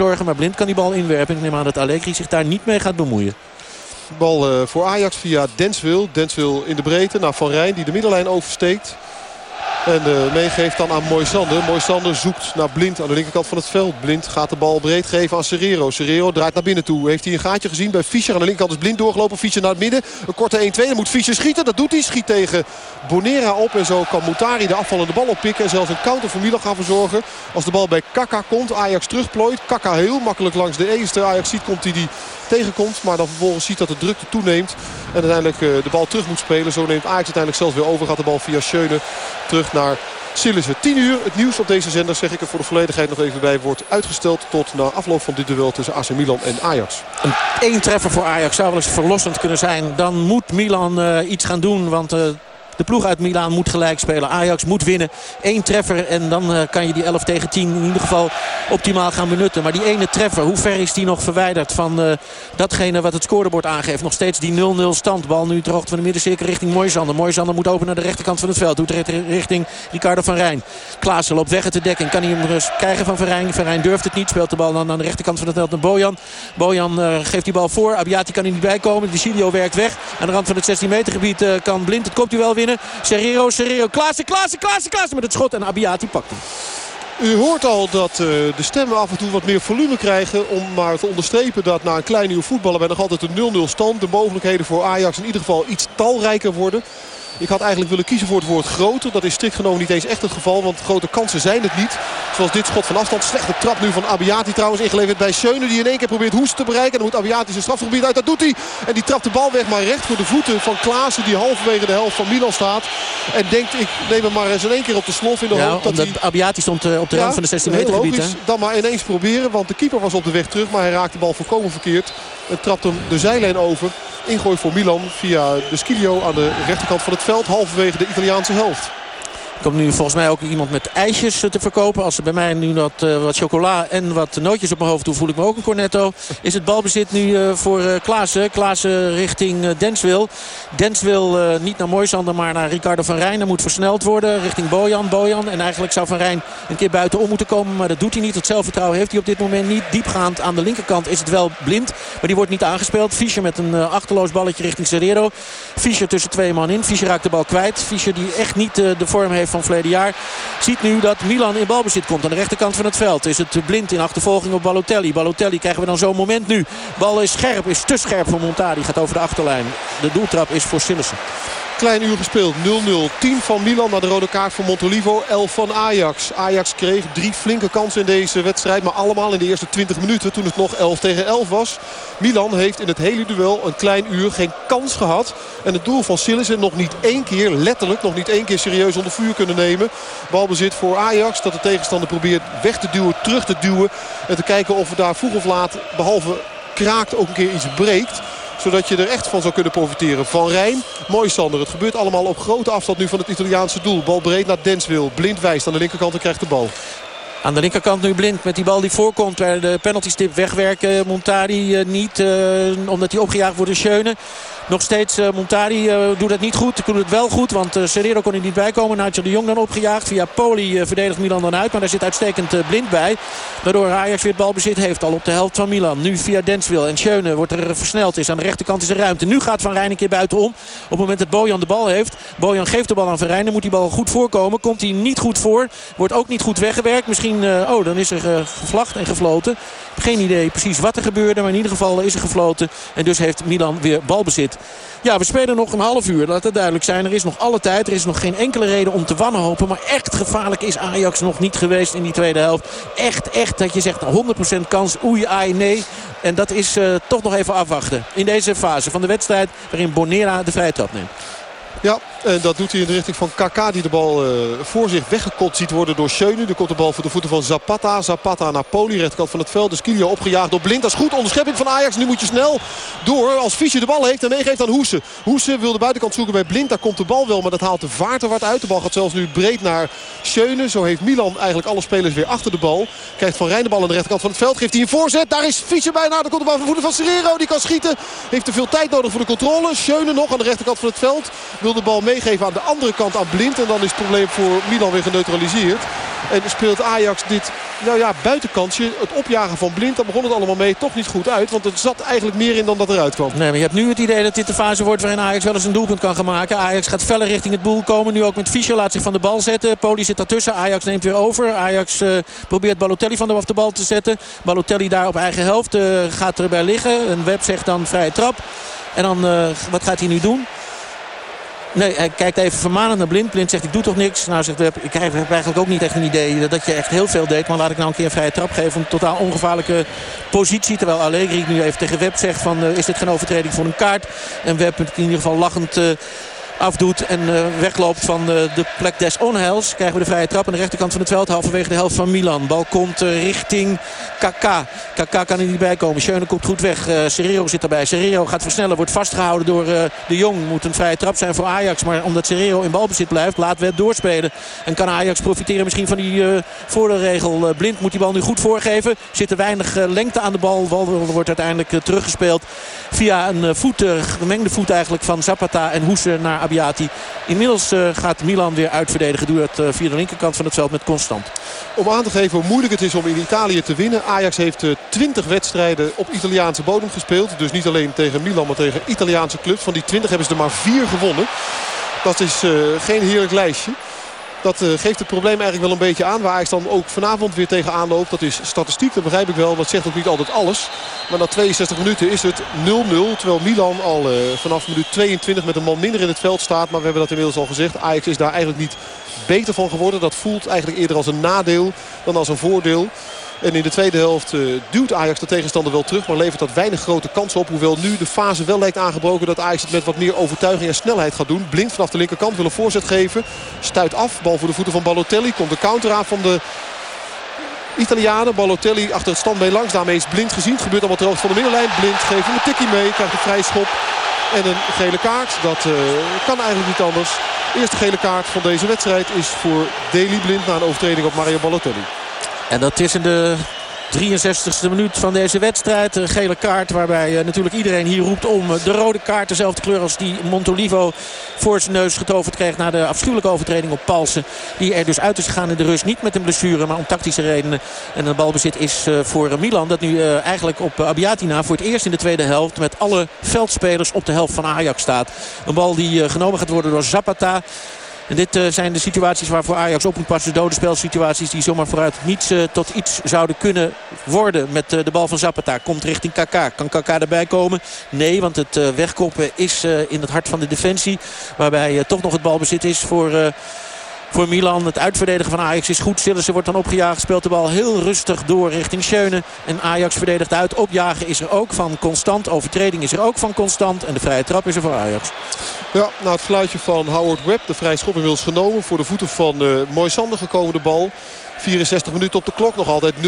zorgen. Maar Blind kan die bal inwerpen. Ik neem aan dat Allegri zich daar niet mee gaat bemoeien. Bal voor Ajax via Denswil. Denswil in de breedte naar Van Rijn die de middenlijn oversteekt. En uh, meegeeft dan aan Moisander. Moisander zoekt naar Blind aan de linkerkant van het veld. Blind gaat de bal breed geven aan Serrero. Serrero draait naar binnen toe. Heeft hij een gaatje gezien bij Fischer. Aan de linkerkant is Blind doorgelopen. Fischer naar het midden. Een korte 1-2. Dan moet Fischer schieten. Dat doet hij. Schiet tegen Bonera op. En zo kan Moutari de afvallende bal oppikken. En zelfs een counter voor gaan verzorgen. Als de bal bij Kaka komt. Ajax terugplooit. Kaka heel makkelijk langs de eerste Ajax ziet komt hij die tegenkomt. Maar dan vervolgens ziet dat de drukte toeneemt. En uiteindelijk de bal terug moet spelen. Zo neemt Ajax uiteindelijk zelf weer over. Gaat de bal via Schöne terug naar Sillissen. 10 uur. Het nieuws op deze zender, zeg ik er voor de volledigheid nog even bij, wordt uitgesteld tot na afloop van dit duel tussen AC Milan en Ajax. Een treffer voor Ajax zou wel eens verlossend kunnen zijn. Dan moet Milan uh, iets gaan doen, want... Uh, de ploeg uit Milaan moet gelijk spelen. Ajax moet winnen. Eén treffer en dan uh, kan je die 11 tegen 10 in ieder geval optimaal gaan benutten. Maar die ene treffer, hoe ver is die nog verwijderd van uh, datgene wat het scorebord aangeeft? Nog steeds die 0-0 stand. Bal nu ter hoogte van de middencirkel richting Moisander. Moisander moet open naar de rechterkant van het veld. Doet richting Ricardo van Rijn. Klaassen loopt weg uit de dekking. Kan hij hem rust krijgen van Van Rijn? Van Rijn durft het niet. Speelt de bal dan aan de rechterkant van het veld naar Bojan. Bojan uh, geeft die bal voor. Abiati kan er niet bij komen. Vicilio werkt weg. Aan de rand van het 16 meter gebied kan Blind het komt u wel Serrero, Serrero, Klaassen, Klaassen, Klaassen, met het schot. En Abiati pakt hem. U hoort al dat uh, de stemmen af en toe wat meer volume krijgen. Om maar te onderstrepen dat na een klein uur voetballen bij nog altijd een 0-0 stand. De mogelijkheden voor Ajax in ieder geval iets talrijker worden. Ik had eigenlijk willen kiezen voor het woord groter. Dat is strikt genomen niet eens echt het geval. Want grote kansen zijn het niet. Zoals dit schot van afstand. Slechte trap nu van Abiati trouwens. Ingeleverd bij Schöne. Die in één keer probeert Hoest te bereiken. En dan moet Abiati zijn strafgebied uit. Dat doet hij. En die trapt de bal weg. Maar recht voor de voeten van Klaassen. Die halverwege de helft van Milan staat. En denkt ik neem hem maar eens in één keer op de slof. In de ja, hoop dat hij... Abiati stond uh, op de ja, rand van de 16 meter gebied. Dan maar ineens proberen. Want de keeper was op de weg terug. Maar hij raakt de bal volkomen verkeerd. En trapt hem de zijlijn over. Ingooi voor Milan via de Skilio aan de rechterkant van het veld. Halverwege de Italiaanse helft. Komt nu volgens mij ook iemand met ijsjes te verkopen. Als er bij mij nu wat, uh, wat chocola en wat nootjes op mijn hoofd doen, voel ik me ook een cornetto. Is het balbezit nu uh, voor Klaassen. Klaassen richting Denswil. Denswil niet naar Moisander, maar naar Ricardo van Rijn. Er moet versneld worden richting Bojan. Bojan. En eigenlijk zou Van Rijn een keer buitenom moeten komen. Maar dat doet hij niet. Het zelfvertrouwen heeft hij op dit moment niet. Diepgaand aan de linkerkant is het wel blind. Maar die wordt niet aangespeeld. Fischer met een achterloos balletje richting Serrero. Fischer tussen twee man in. Fischer raakt de bal kwijt. Fischer die echt niet de vorm heeft van verleden jaar. Ziet nu dat Milan in balbezit komt aan de rechterkant van het veld. Is het blind in achtervolging op Balotelli. Balotelli krijgen we dan zo'n moment nu. Bal is scherp, is te scherp voor Montari. Gaat over de achterlijn. De doeltrap is voor Sillissen. Klein uur gespeeld. 0-0. 10 van Milan naar de rode kaart van Montolivo. 11 van Ajax. Ajax kreeg drie flinke kansen in deze wedstrijd. Maar allemaal in de eerste 20 minuten toen het nog 11 tegen 11 was. Milan heeft in het hele duel een klein uur geen kans gehad. En het doel van Sillissen nog niet één keer, letterlijk nog niet één keer serieus onder vuur kunnen nemen. Balbezit voor Ajax. Dat de tegenstander probeert weg te duwen, terug te duwen. En te kijken of we daar vroeg of laat, behalve kraakt, ook een keer iets breekt zodat je er echt van zou kunnen profiteren. Van Rijn, mooi Sander. Het gebeurt allemaal op grote afstand nu van het Italiaanse doel. Bal breed naar Denswil. Blind wijst aan de linkerkant en krijgt de bal. Aan de linkerkant nu blind met die bal die voorkomt. Waar de penalty stip wegwerken. Montari uh, niet. Uh, omdat hij opgejaagd wordt door Schöne. Nog steeds uh, Montari uh, doet het niet goed. Doet het wel goed. Want uh, Serrero kon er niet bij komen. Nigel de Jong dan opgejaagd. Via Poli verdedigt Milan dan uit. Maar daar zit uitstekend blind bij. Waardoor Ajax weer balbezit heeft. Al op de helft van Milan. Nu via Denswil. En Schöne wordt er versneld. Is aan de rechterkant is er ruimte. Nu gaat Van Rijn een keer buitenom. Op het moment dat Bojan de bal heeft. Bojan geeft de bal aan Van Rijn. Dan moet die bal goed voorkomen. Komt hij niet goed voor. Wordt ook niet goed weggewerkt. Misschien... oh, dan is er gevlacht en gefloten. Geen idee precies wat er gebeurde. Maar in ieder geval is er gefloten. En dus heeft Milan weer balbezit. Ja, we spelen nog een half uur. Laat het duidelijk zijn. Er is nog alle tijd. Er is nog geen enkele reden om te wanhopen. Maar echt gevaarlijk is Ajax nog niet geweest in die tweede helft. Echt, echt dat je zegt 100% kans. Oei, ai, nee. En dat is uh, toch nog even afwachten. In deze fase van de wedstrijd waarin Bonera de vrije trap neemt. Ja, en dat doet hij in de richting van Kaka die de bal uh, voor zich weggekot ziet worden door Schöne. Er komt de bal voor de voeten van Zapata. Zapata naar Poli, rechterkant van het veld. De Skilio opgejaagd door Blind. Dat is goed, onderschepping van Ajax. Nu moet je snel door als Fischer de bal heeft en meegeeft aan Hoese. Hoese wil de buitenkant zoeken bij Blind. Daar komt de bal wel, maar dat haalt de vaart er wat uit. De bal gaat zelfs nu breed naar Schöne. Zo heeft Milan eigenlijk alle spelers weer achter de bal. Krijgt Van Rijn de bal aan de rechterkant van het veld. Geeft hij een voorzet. Daar is Fischer bijna. Daar komt de bal voor de voeten van Serrero. Die kan schieten. Heeft te veel tijd nodig voor de controle. Schöne nog aan de rechterkant van het veld. Wil de bal meegeven aan de andere kant aan Blind. En dan is het probleem voor Milan weer geneutraliseerd. En speelt Ajax dit nou ja, buitenkansje, het opjagen van Blind, daar begon het allemaal mee toch niet goed uit. Want er zat eigenlijk meer in dan dat eruit kwam. Nee, maar je hebt nu het idee dat dit de fase wordt waarin Ajax wel eens een doelpunt kan gaan maken. Ajax gaat feller richting het boel komen. Nu ook met Fischer laat zich van de bal zetten. Poli zit daartussen. Ajax neemt weer over. Ajax uh, probeert Balotelli van de, af de bal te zetten. Balotelli daar op eigen helft uh, gaat erbij liggen. Een web zegt dan vrije trap. En dan, uh, wat gaat hij nu doen? Nee, hij kijkt even vermanend naar Blind. Blind zegt ik doe toch niks. Nou zegt Web, ik heb eigenlijk ook niet echt een idee dat je echt heel veel deed. Maar laat ik nou een keer een vrije trap geven. Een totaal ongevaarlijke positie. Terwijl Allegri nu even tegen Web zegt van uh, is dit geen overtreding voor een kaart. En Web in ieder geval lachend... Uh, afdoet en uh, wegloopt van uh, de plek des onheils. Krijgen we de vrije trap aan de rechterkant van het veld. Halverwege de helft van Milan. Bal komt uh, richting Kaka. Kaka kan er niet bij komen. Schöne komt goed weg. Serrero zit erbij. Serrero gaat versnellen. Wordt vastgehouden door de Jong. Moet een vrije trap zijn voor Ajax. Maar omdat Serrero in balbezit blijft, laat Wet doorspelen. En kan Ajax profiteren misschien van die voordeelregel. Blind moet die bal nu goed voorgeven. Zit er weinig lengte aan de bal. Bal wordt uiteindelijk teruggespeeld via een voet, gemengde voet eigenlijk van Zapata en Hoese naar Abiati. Inmiddels uh, gaat Milan weer uitverdedigen. Doet het uh, via de linkerkant van het veld met Constant. Om aan te geven hoe moeilijk het is om in Italië te winnen. Ajax heeft uh, 20 wedstrijden op Italiaanse bodem gespeeld. Dus niet alleen tegen Milan, maar tegen Italiaanse clubs. Van die 20 hebben ze er maar 4 gewonnen. Dat is geen heerlijk lijstje. Dat uh, geeft het probleem eigenlijk wel een beetje aan. Waar Ajax dan ook vanavond weer tegenaan loopt. Dat is statistiek, dat begrijp ik wel. Dat zegt ook niet altijd alles. Maar na 62 minuten is het 0-0. Terwijl Milan al uh, vanaf minuut 22 met een man minder in het veld staat. Maar we hebben dat inmiddels al gezegd. Ajax is daar eigenlijk niet beter van geworden. Dat voelt eigenlijk eerder als een nadeel dan als een voordeel. En in de tweede helft uh, duwt Ajax de tegenstander wel terug. Maar levert dat weinig grote kansen op. Hoewel nu de fase wel lijkt aangebroken dat Ajax het met wat meer overtuiging en snelheid gaat doen. Blind vanaf de linkerkant wil een voorzet geven. Stuit af. Bal voor de voeten van Balotelli. Komt de counter aan van de Italianen. Balotelli achter het standbeen langs. Daarmee is Blind gezien. Het gebeurt allemaal ter van de middenlijn. Blind geeft hem een tikkie mee. Krijgt een vrij schop. En een gele kaart. Dat uh, kan eigenlijk niet anders. De eerste gele kaart van deze wedstrijd is voor Deli Blind na een overtreding op Mario Balotelli. En dat is in de 63e minuut van deze wedstrijd. Een gele kaart waarbij eh, natuurlijk iedereen hier roept om de rode kaart. Dezelfde kleur als die Montolivo voor zijn neus getoverd kreeg. Na de afschuwelijke overtreding op Palsen. Die er dus uit is gegaan in de rust. Niet met een blessure, maar om tactische redenen. En een balbezit is eh, voor Milan. Dat nu eh, eigenlijk op Abiatina voor het eerst in de tweede helft. Met alle veldspelers op de helft van Ajax staat. Een bal die genomen gaat worden door Zapata. En dit uh, zijn de situaties waarvoor Ajax op moet passen. Dode spelsituaties die zomaar vooruit niets uh, tot iets zouden kunnen worden. Met uh, de bal van Zapata. Komt richting Kaka. Kan Kaka erbij komen? Nee, want het wegkoppen is in het hart van de defensie. Waarbij toch nog het balbezit is voor voor Milan. Het uitverdedigen van Ajax is goed. Sillissen wordt dan opgejaagd. Speelt de bal heel rustig door richting Schöne. En Ajax verdedigt uit. Opjagen is er ook van Constant. Overtreding is er ook van Constant. En de vrije trap is er voor Ajax. Ja, na het fluitje van Howard Webb. De vrije schop inmiddels genomen. Voor de voeten van uh, Moisander gekomen de bal. 64 minuten op de klok. Nog altijd 0-0.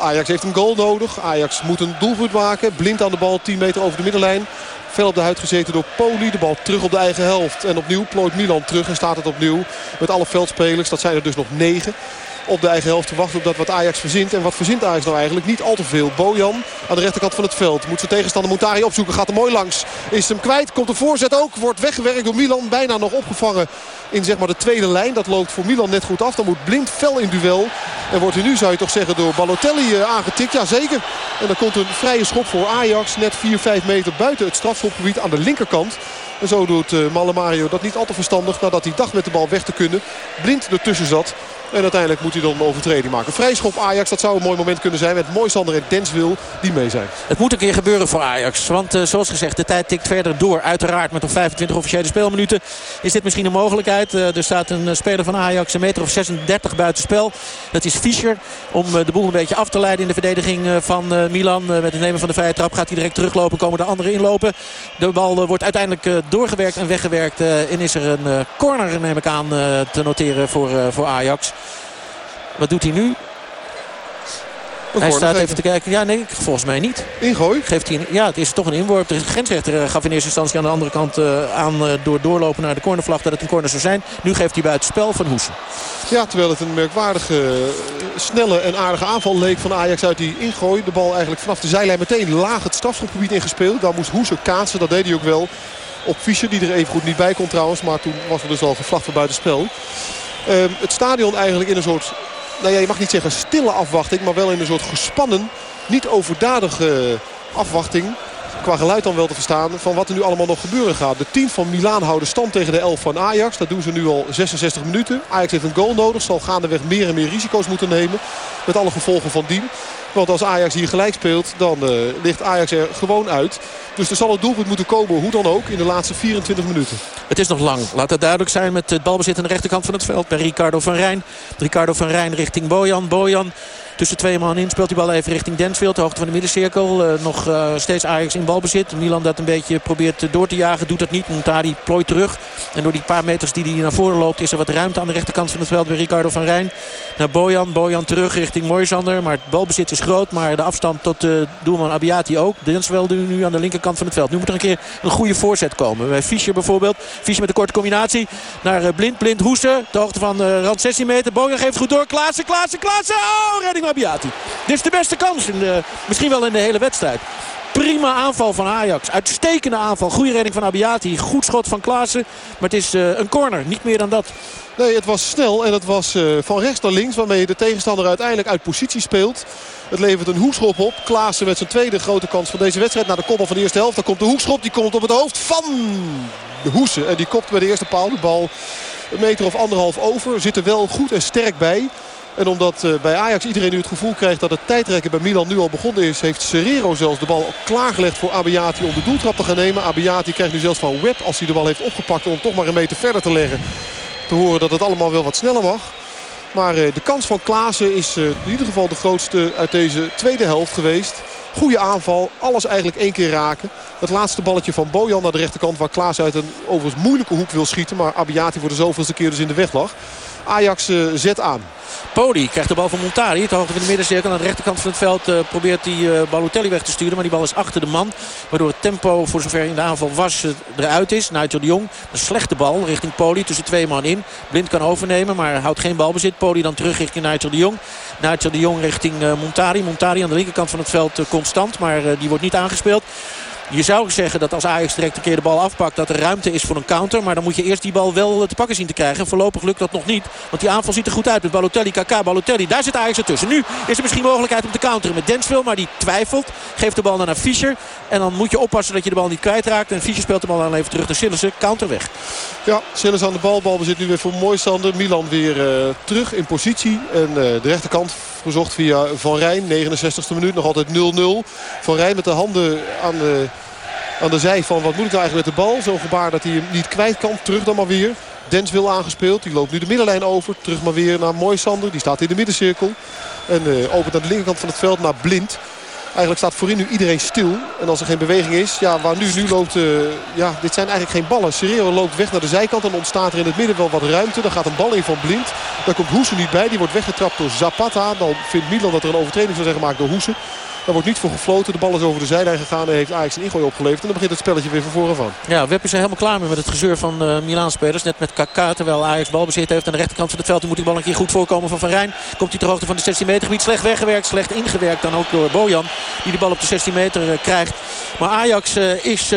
Ajax heeft een goal nodig. Ajax moet een doelpunt maken. Blind aan de bal. 10 meter over de middenlijn. Fel op de huid gezeten door Poli. De bal terug op de eigen helft. En opnieuw plooit Milan terug en staat het opnieuw met alle veldspelers. Dat zijn er dus nog negen op de eigen helft te wachten op dat wat Ajax verzint. En wat verzint Ajax nou eigenlijk? Niet al te veel. Bojan aan de rechterkant van het veld. Moet zijn tegenstander Moutari opzoeken. Gaat er mooi langs. Is hem kwijt. Komt de voorzet ook. Wordt weggewerkt door Milan. Bijna nog opgevangen in zeg maar, de tweede lijn. Dat loopt voor Milan net goed af. Dan moet Blind fel in duel. En wordt hij nu, zou je toch zeggen, door Balotelli uh, aangetikt. Ja, zeker. En dan komt een vrije schop voor Ajax. Net 4-5 meter buiten het strafschopgebied aan de linkerkant. En zo doet uh, Malle Mario dat niet al te verstandig. Nadat hij dacht met de bal weg te kunnen. Blind ertussen zat. En uiteindelijk moet hij dan een overtreding maken. Vrijschop Ajax, dat zou een mooi moment kunnen zijn. Met Moisander en Denswil die mee zijn. Het moet een keer gebeuren voor Ajax. Want uh, zoals gezegd, de tijd tikt verder door. Uiteraard met nog 25 officiële speelminuten is dit misschien een mogelijkheid. Uh, er staat een speler van Ajax een meter of 36 buiten spel. Dat is Fischer. Om de boel een beetje af te leiden in de verdediging van Milan. met het nemen van de vrije trap gaat hij direct teruglopen. Komen de anderen inlopen. De bal wordt uiteindelijk doorgewerkt en weggewerkt. en is er een corner, neem ik aan, te noteren voor, voor Ajax. Wat doet hij nu? Hij staat even te kijken. Ja, nee, volgens mij niet. Ingooi? Geeft hij, ja, het is toch een inworp. De grensrechter eh, gaf in eerste instantie aan de andere kant uh, aan uh, door doorlopen naar de cornervlag dat het een corner zou zijn. Nu geeft hij buiten spel van Hoesen. Ja, terwijl het een merkwaardige, snelle en aardige aanval leek van Ajax uit die ingooi. De bal eigenlijk vanaf de zijlijn meteen laag het strafschopgebied ingespeeld. Dan moest Hoesen kaatsen, dat deed hij ook wel. Op Fischer, die er even goed niet bij kon trouwens. Maar toen was er dus al gevlacht voor buitenspel. Uh, het stadion eigenlijk in een soort nou ja, je mag niet zeggen stille afwachting. Maar wel in een soort gespannen, niet overdadige afwachting qua geluid dan wel te verstaan van wat er nu allemaal nog gebeuren gaat. De 10 van Milaan houden stand tegen de 11 van Ajax. Dat doen ze nu al 66 minuten. Ajax heeft een goal nodig. Zal gaandeweg meer en meer risico's moeten nemen. Met alle gevolgen van dien. Want als Ajax hier gelijk speelt, dan uh, ligt Ajax er gewoon uit. Dus er zal het doelpunt moeten komen, hoe dan ook, in de laatste 24 minuten. Het is nog lang. Laat het duidelijk zijn met het balbezit aan de rechterkant van het veld. Bij Ricardo van Rijn. Ricardo van Rijn richting Bojan. Bojan Tussen twee man in speelt die bal even richting Densfield. De hoogte van de middencirkel. Uh, nog uh, steeds Ajax in balbezit. Milan dat een beetje probeert door te jagen. Doet dat niet. Montari plooit terug. En door die paar meters die hij naar voren loopt... is er wat ruimte aan de rechterkant van het veld bij Ricardo van Rijn. Naar Bojan. Bojan terug richting Moisander. Maar het balbezit is groot. Maar de afstand tot uh, doelman Abiati ook. Densfield nu aan de linkerkant van het veld. Nu moet er een keer een goede voorzet komen. Bij Fischer bijvoorbeeld. Fischer met een korte combinatie. Naar Blind. Blind Hoesen. De hoogte van rand 16 meter. Bojan geeft goed door. Klaassen. Klaassen. Klaassen. Oh, redding Abiati. Dit is de beste kans. In de, misschien wel in de hele wedstrijd. Prima aanval van Ajax. Uitstekende aanval. Goede redding van Abiati. Goed schot van Klaassen. Maar het is uh, een corner. Niet meer dan dat. Nee, het was snel en het was uh, van rechts naar links. Waarmee de tegenstander uiteindelijk uit positie speelt. Het levert een hoekschop op. Klaassen met zijn tweede grote kans van deze wedstrijd. Naar de koppel van de eerste helft. Dan komt de hoekschop. Die komt op het hoofd van de Hoesen. En die kopt bij de eerste paal. De bal een meter of anderhalf over. Zit er wel goed en sterk bij. En omdat uh, bij Ajax iedereen nu het gevoel krijgt dat het tijdrekken bij Milan nu al begonnen is... heeft Serrero zelfs de bal klaargelegd voor Abiati om de doeltrap te gaan nemen. Abiati krijgt nu zelfs van Webb als hij de bal heeft opgepakt om toch maar een meter verder te leggen. Te horen dat het allemaal wel wat sneller mag. Maar uh, de kans van Klaassen is uh, in ieder geval de grootste uit deze tweede helft geweest. Goede aanval, alles eigenlijk één keer raken. Het laatste balletje van Bojan naar de rechterkant waar Klaas uit een overigens moeilijke hoek wil schieten. Maar Abiati voor de zoveelste keer dus in de weg lag. Ajax uh, zet aan. Poli krijgt de bal van Montari. Het hoogte van de middencirkel. Aan de rechterkant van het veld uh, probeert hij uh, Balotelli weg te sturen. Maar die bal is achter de man. Waardoor het tempo voor zover in de aanval was eruit is. Nigel de Jong. Een slechte bal richting Poli. Tussen twee man in. Blind kan overnemen. Maar houdt geen balbezit. Poli dan terug richting Nigel de Jong. Nigel de Jong richting Montari. Montari aan de linkerkant van het veld constant. Maar die wordt niet aangespeeld. Je zou zeggen dat als Ajax direct een keer de bal afpakt... dat er ruimte is voor een counter. Maar dan moet je eerst die bal wel te pakken zien te krijgen. En voorlopig lukt dat nog niet. Want die aanval ziet er goed uit met Balotelli, KK, Balotelli. Daar zit Ajax ertussen. Nu is er misschien mogelijkheid om te counteren met Densville. Maar die twijfelt. Geeft de bal dan naar Fischer. En dan moet je oppassen dat je de bal niet kwijtraakt. En Fischer speelt de bal dan even terug naar Sillissen. Counter weg. Ja, Sillissen aan de bal. Bezit nu weer voor Mooisander. Milan weer uh, terug in positie. En uh, de rechterkant gezocht via Van Rijn. 69e minuut. Nog altijd 0-0. Van Rijn met de handen aan de aan de zij van wat moet ik nou eigenlijk met de bal. Zo'n gebaar dat hij hem niet kwijt kan. Terug dan maar weer. Dens wil aangespeeld. Die loopt nu de middenlijn over. Terug maar weer naar Moisander. Die staat in de middencirkel. En uh, opent aan de linkerkant van het veld naar Blind. Eigenlijk staat voorin nu iedereen stil. En als er geen beweging is, ja, waar nu, nu loopt... Uh, ja, dit zijn eigenlijk geen ballen. Serrero loopt weg naar de zijkant. En ontstaat er in het midden wel wat ruimte. Dan gaat een bal in van Blind. Daar komt Hoesen niet bij. Die wordt weggetrapt door Zapata. Dan vindt Milan dat er een overtreding zou zijn gemaakt door Hoesen. Daar wordt niet voor gefloten. De bal is over de zijlijn gegaan en heeft Ajax een ingooi opgeleverd. En dan begint het spelletje weer van voren van. Ja, Web is er helemaal klaar mee met het gezeur van uh, Milaan-spelers. Net met KK, terwijl Ajax balbezit heeft aan de rechterkant van het veld. Dan moet die bal een keer goed voorkomen van Van Rijn. Komt hij ter hoogte van de 16 meter gebied. Slecht weggewerkt, slecht ingewerkt. Dan ook door Bojan, die de bal op de 16 meter uh, krijgt. Maar Ajax uh, is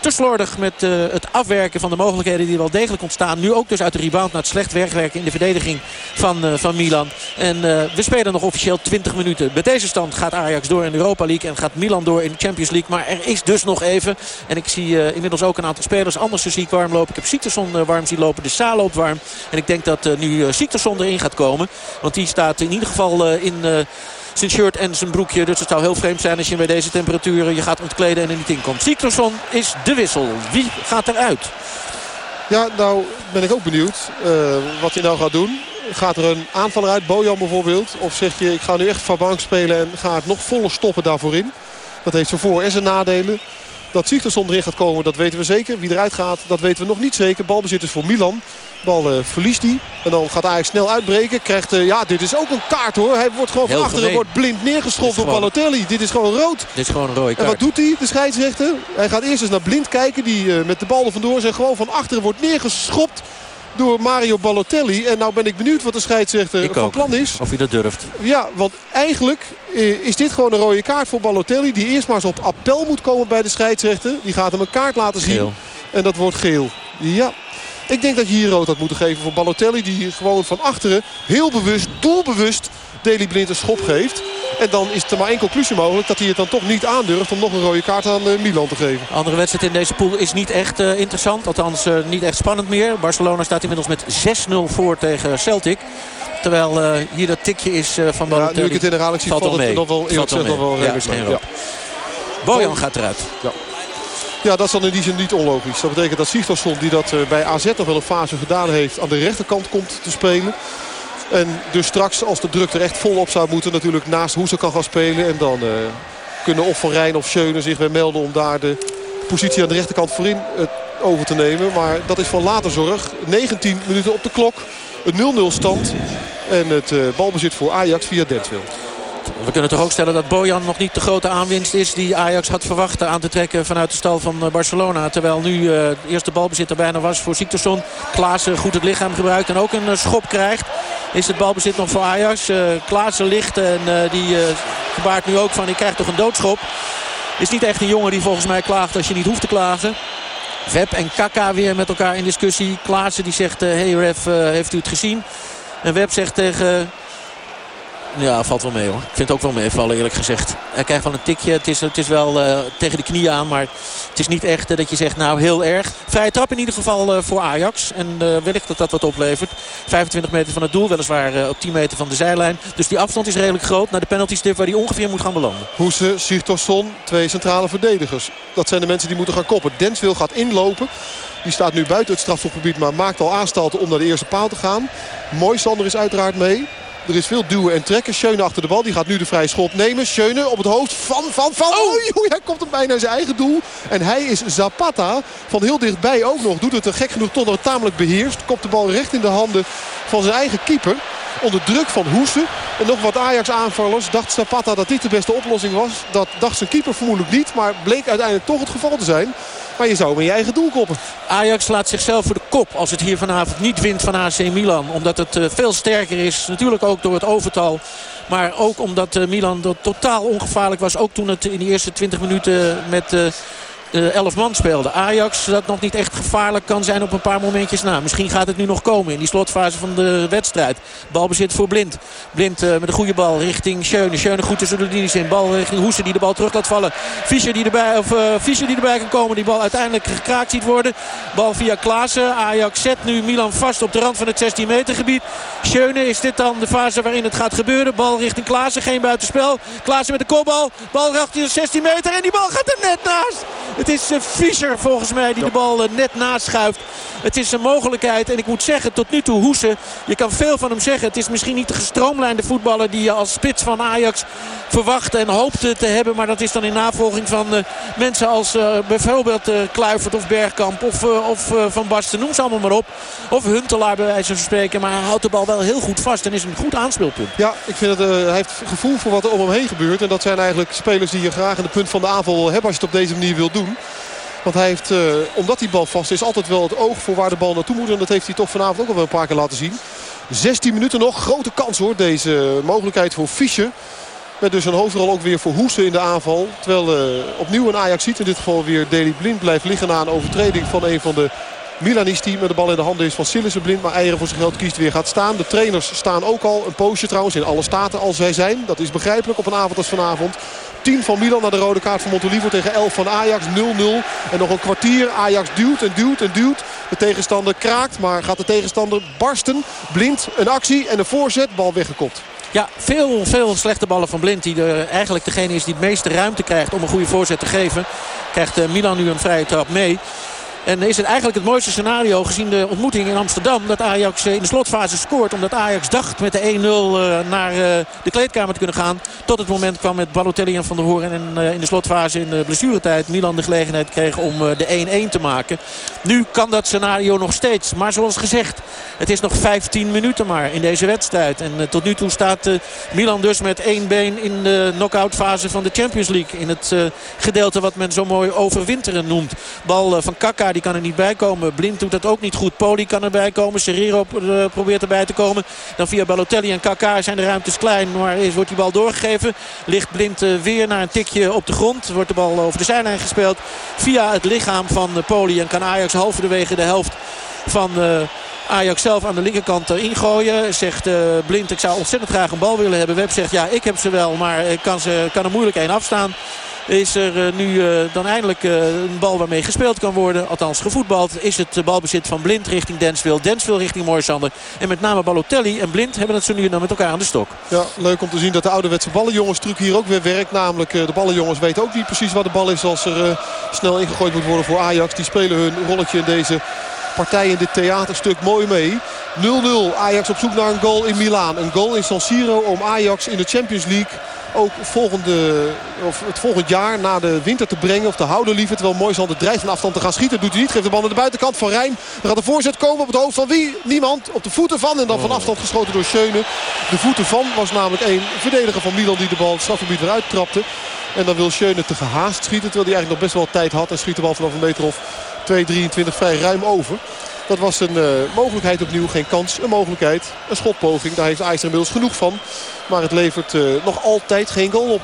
te slordig met het afwerken van de mogelijkheden die wel degelijk ontstaan. Nu ook dus uit de rebound naar het slecht wegwerken in de verdediging van, van Milan. En we spelen nog officieel 20 minuten. Met deze stand gaat Ajax door in Europa League en gaat Milan door in de Champions League. Maar er is dus nog even. En ik zie inmiddels ook een aantal spelers anders zie ik warm lopen. Ik heb Siktersson warm zien lopen. De Sa loopt warm. En ik denk dat nu uh, Siktersson erin gaat komen. Want die staat in ieder geval in zijn shirt en zijn broekje. Dus het zou heel vreemd zijn als je bij deze temperaturen je gaat ontkleden en er niet in komt. Siktersson is de wissel. Wie gaat eruit? Ja, nou ben ik ook benieuwd wat hij nou gaat doen. Gaat er een aanvaller uit, Bojan bijvoorbeeld? Of zeg je, ik ga nu echt van bank spelen en ga het nog volle stoppen daarvoor in? Dat heeft zijn voor- en zijn nadelen. Dat Sigtersson erin gaat komen, dat weten we zeker. Wie eruit gaat, dat weten we nog niet zeker. Balbezit is voor Milan. Bal uh, verliest hij. En dan gaat Ajax snel uitbreken. Krijgt, uh, ja, dit is ook een kaart hoor. Hij wordt gewoon van achteren wordt blind neergeschopt door Balotelli. Dit is gewoon rood. Dit is gewoon een rode kaart. En wat doet hij, de scheidsrechter? Hij gaat eerst eens naar blind kijken. Die uh, met de bal er vandoor zijn. Gewoon van achteren wordt neergeschopt door Mario Balotelli. En nou ben ik benieuwd wat de scheidsrechter ik van ook. plan is. Of hij dat durft. Ja, want eigenlijk is dit gewoon een rode kaart voor Balotelli. Die eerst maar eens op appel moet komen bij de scheidsrechter. Die gaat hem een kaart laten zien. Geel. En dat wordt geel. Ja. Ik denk dat je hier rood had moeten geven voor Balotelli. Die gewoon van achteren heel bewust, doelbewust Deli Blind een schop geeft. En dan is er maar één conclusie mogelijk dat hij het dan toch niet aandurft om nog een rode kaart aan uh, Milan te geven. Andere wedstrijd in deze pool is niet echt uh, interessant. Althans uh, niet echt spannend meer. Barcelona staat inmiddels met 6-0 voor tegen Celtic. Terwijl hier dat tikje is van Balotelli. Ja, nu ik het in herhaling zie valt, valt het nog wel, eerlijk gezegd nog wel redelijk ja, ja. Bojan gaat eruit. Ja. Ja, dat is dan in die zin niet onlogisch. Dat betekent dat Sigtorsson, die dat bij AZ nog wel een fase gedaan heeft... aan de rechterkant komt te spelen. En dus straks, als de druk er echt volop zou moeten... natuurlijk naast Hoese kan gaan spelen. En dan uh, kunnen of Van Rijn of Schöne zich weer melden... om daar de positie aan de rechterkant voorin uh, over te nemen. Maar dat is van later zorg. 19 minuten op de klok. Een 0-0 stand. En het uh, balbezit voor Ajax via Dentville. We kunnen toch ook stellen dat Bojan nog niet de grote aanwinst is... die Ajax had verwacht aan te trekken vanuit de stal van eh, Barcelona. Terwijl nu uh, de eerste balbezit er bijna was voor Siktersson. Klaassen goed het lichaam gebruikt en ook een uh, schop krijgt. Is het balbezit nog voor Ajax. Uh, Klaassen ligt en die gebaart nu ook van ik krijg toch een doodschop. Is niet echt een jongen die volgens mij klaagt als je niet hoeft te klagen. Web en Kaka weer met elkaar in discussie. Klaassen die zegt, hey ref, heeft u het gezien? En Web zegt tegen ja, valt wel mee hoor. Ik vind het ook wel meevallen eerlijk gezegd. Hij krijgt wel een tikje. Het is, het is wel uh, tegen de knieën aan. Maar het is niet echt uh, dat je zegt nou heel erg. Vrije trap in ieder geval uh, voor Ajax. En wellicht dat dat wat oplevert. 25 meter van het doel. Weliswaar op 10 meter van de zijlijn. Dus die afstand is redelijk groot naar de penalty stip waar hij ongeveer moet gaan belanden. Hoese, Sigtorsson, twee centrale verdedigers. Dat zijn de mensen die moeten gaan koppen. Denswil gaat inlopen. Die staat nu buiten het strafschopgebied. Maar maakt al aanstalten om naar de eerste paal te gaan. Mooi Sander is uiteraard mee. Er is veel duwen en trekken. Schöne achter de bal. Die gaat nu de vrije schop nemen. Schöne op het hoofd van Van Van. Oh. Oei, hij komt hem bijna in zijn eigen doel. En hij is Zapata. Van heel dichtbij ook nog. Doet het er gek genoeg toch tamelijk beheerst. Kopt de bal recht in de handen van zijn eigen keeper. Onder druk van Hoesen. En nog wat Ajax-aanvallers. Dacht Zapata dat dit de beste oplossing was. Dat dacht zijn keeper vermoedelijk niet. Maar bleek uiteindelijk toch het geval te zijn. Maar je zou in je eigen doel koppen. Ajax laat zichzelf voor de kop als het hier vanavond niet wint van AC Milan. Omdat het uh, veel sterker is. Natuurlijk ook door het overtal. Maar ook omdat uh, Milan totaal ongevaarlijk was. Ook toen het in de eerste 20 minuten met... Uh, 11 man speelde. Ajax dat nog niet echt gevaarlijk kan zijn op een paar momentjes na. Misschien gaat het nu nog komen in die slotfase van de wedstrijd. Balbezit voor Blind. Blind uh, met een goede bal richting Schöne. Schöne goed tussen de linies in. Bal richting Hoesen die de bal terug laat vallen. Fischer die erbij, of, uh, Fischer die erbij kan komen. Die bal uiteindelijk gekraakt ziet worden. Bal via Klaassen. Ajax zet nu Milan vast op de rand van het 16 meter gebied. Schöne is dit dan de fase waarin het gaat gebeuren. Bal richting Klaassen. Geen buitenspel. Klaassen met de kopbal. Bal achter de 16 meter. En die bal gaat er net naast. Het is uh, Fischer volgens mij die de bal uh, net naschuift. Het is een mogelijkheid. En ik moet zeggen, tot nu toe Hoesen. Je kan veel van hem zeggen. Het is misschien niet de gestroomlijnde voetballer die je als spits van Ajax verwachtte en hoopte te hebben. Maar dat is dan in navolging van uh, mensen als bijvoorbeeld Kluivert of Bergkamp of, of Van Basten. Noem ze allemaal maar op. Of Huntelaar bij wijze van spreken. Maar hij houdt de bal wel heel goed vast en is een goed aanspeelpunt. Ja, ik vind het, hij heeft gevoel voor wat er om hem heen gebeurt. En dat zijn eigenlijk spelers die je graag in de punt van de aanval hebben als je het op deze manier wil doen. Want hij heeft, uh, omdat die bal vast is, altijd wel het oog voor waar de bal naartoe moet. En dat heeft hij toch vanavond ook al een paar keer laten zien. 16 minuten nog. Grote kans hoor. Deze mogelijkheid voor Fischer. Met dus een hoofdrol ook weer voor Hoesen in de aanval. Terwijl uh, opnieuw een Ajax ziet. In dit geval weer Deli Blind blijft liggen na een overtreding van een van de Milanis die met de bal in de handen is van Sillissen blind. Maar Eieren voor zijn geld kiest weer gaat staan. De trainers staan ook al een poosje trouwens in alle staten als zij zijn. Dat is begrijpelijk op een avond als vanavond. 10 van Milan naar de rode kaart van Montolivo tegen 11 van Ajax. 0-0 en nog een kwartier. Ajax duwt en duwt en duwt. De tegenstander kraakt, maar gaat de tegenstander barsten. Blind, een actie en een voorzet. Bal weggekopt. Ja, veel, veel slechte ballen van Blind. Die de, eigenlijk degene is die het meeste ruimte krijgt om een goede voorzet te geven. Krijgt uh, Milan nu een vrije trap mee. En is het eigenlijk het mooiste scenario gezien de ontmoeting in Amsterdam. Dat Ajax in de slotfase scoort. Omdat Ajax dacht met de 1-0 eh, naar eh, de kleedkamer te kunnen gaan. Tot het moment kwam met Balotelli en Van der Hoorn. En eh, in de slotfase in de blessuretijd Milan de gelegenheid kreeg om de 1-1 te maken. Nu kan dat scenario nog steeds. Maar zoals gezegd, het is nog 15 minuten maar in deze wedstrijd. En tot nu toe staat Milan dus met één been in de knock-out fase van de Champions League. In het gedeelte wat men zo mooi overwinteren noemt. Bal van Kaka die kan er niet bij komen. Blind doet dat ook niet goed. Poli kan erbij komen. Serrero eh, probeert erbij te komen. Dan via Balotelli en Kaka zijn de ruimtes klein. Maar is, wordt die bal doorgegeven. Ligt Blind eh, weer naar een tikje op de grond. Wordt de bal over de zijlijn gespeeld. Via het lichaam van Poli. En kan Ajax halverwege de helft van... Ajax zelf aan de linkerkant ingooien. Zegt Blind, ik zou ontzettend graag een bal willen hebben. Web zegt, ja, ik heb ze wel, maar kan, ze, kan er moeilijk één afstaan is er eh, nu eh, dan eindelijk eh, een bal waarmee gespeeld kan worden. Althans gevoetbald is het balbezit van Blind richting Denswil. Denswil richting Moisander. En met name Balotelli en Blind hebben het zo nu dan met elkaar aan de stok. Ja, leuk om te zien dat de ouderwetse ballenjongens truc hier ook weer werkt. Namelijk de ballenjongens weten ook niet precies wat de bal is als er snel ingegooid moet worden voor Ajax. Die spelen hun rolletje in deze partij in dit theaterstuk mooi mee. 0-0 Ajax op zoek naar een goal in Milaan. Een goal in San Siro om Ajax in de Champions League ook volgende, of het volgend jaar na de winter te brengen. Of te houden liever. Terwijl Moisander dreigt van afstand te gaan schieten. Doet hij niet. Geeft de bal aan de buitenkant van Rijn. Er gaat de voorzet komen op het hoofd van wie? Niemand. Op de voeten van. En dan van afstand geschoten door Schöne. De voeten van was namelijk één verdediger van Milan die de bal het strafgebied weer uittrapte. En dan wil Schöne te gehaast schieten. Terwijl hij eigenlijk nog best wel tijd had. En schiet de bal vanaf een meter of 2,23 vrij ruim over. Dat was een uh, mogelijkheid opnieuw. Geen kans, een mogelijkheid. Een schotpoging. Daar heeft Ajax inmiddels genoeg van. Maar het levert uh, nog altijd geen goal op.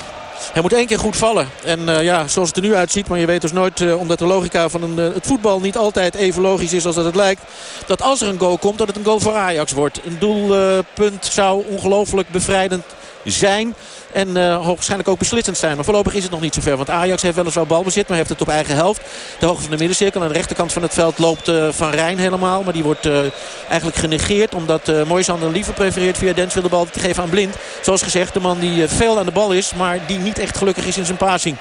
Hij moet één keer goed vallen. En uh, ja, zoals het er nu uitziet. Maar je weet dus nooit, omdat de logica van een, het voetbal niet altijd even logisch is als dat het lijkt. Dat als er een goal komt, dat het een goal voor Ajax wordt. Een doelpunt zou ongelooflijk bevrijdend zijn. En uh, hoogstwaarschijnlijk ook beslissend zijn. Maar voorlopig is het nog niet zover. Want Ajax heeft weliswaar balbezit. Maar heeft het op eigen helft. De hoogte van de middencirkel. Aan de rechterkant van het veld loopt uh, Van Rijn helemaal. Maar die wordt uh, eigenlijk genegeerd. Omdat uh, Moisander liever prefereert via Dens de bal te geven aan Blind. Zoals gezegd de man die veel aan de bal is. Maar die niet echt gelukkig is in zijn passing.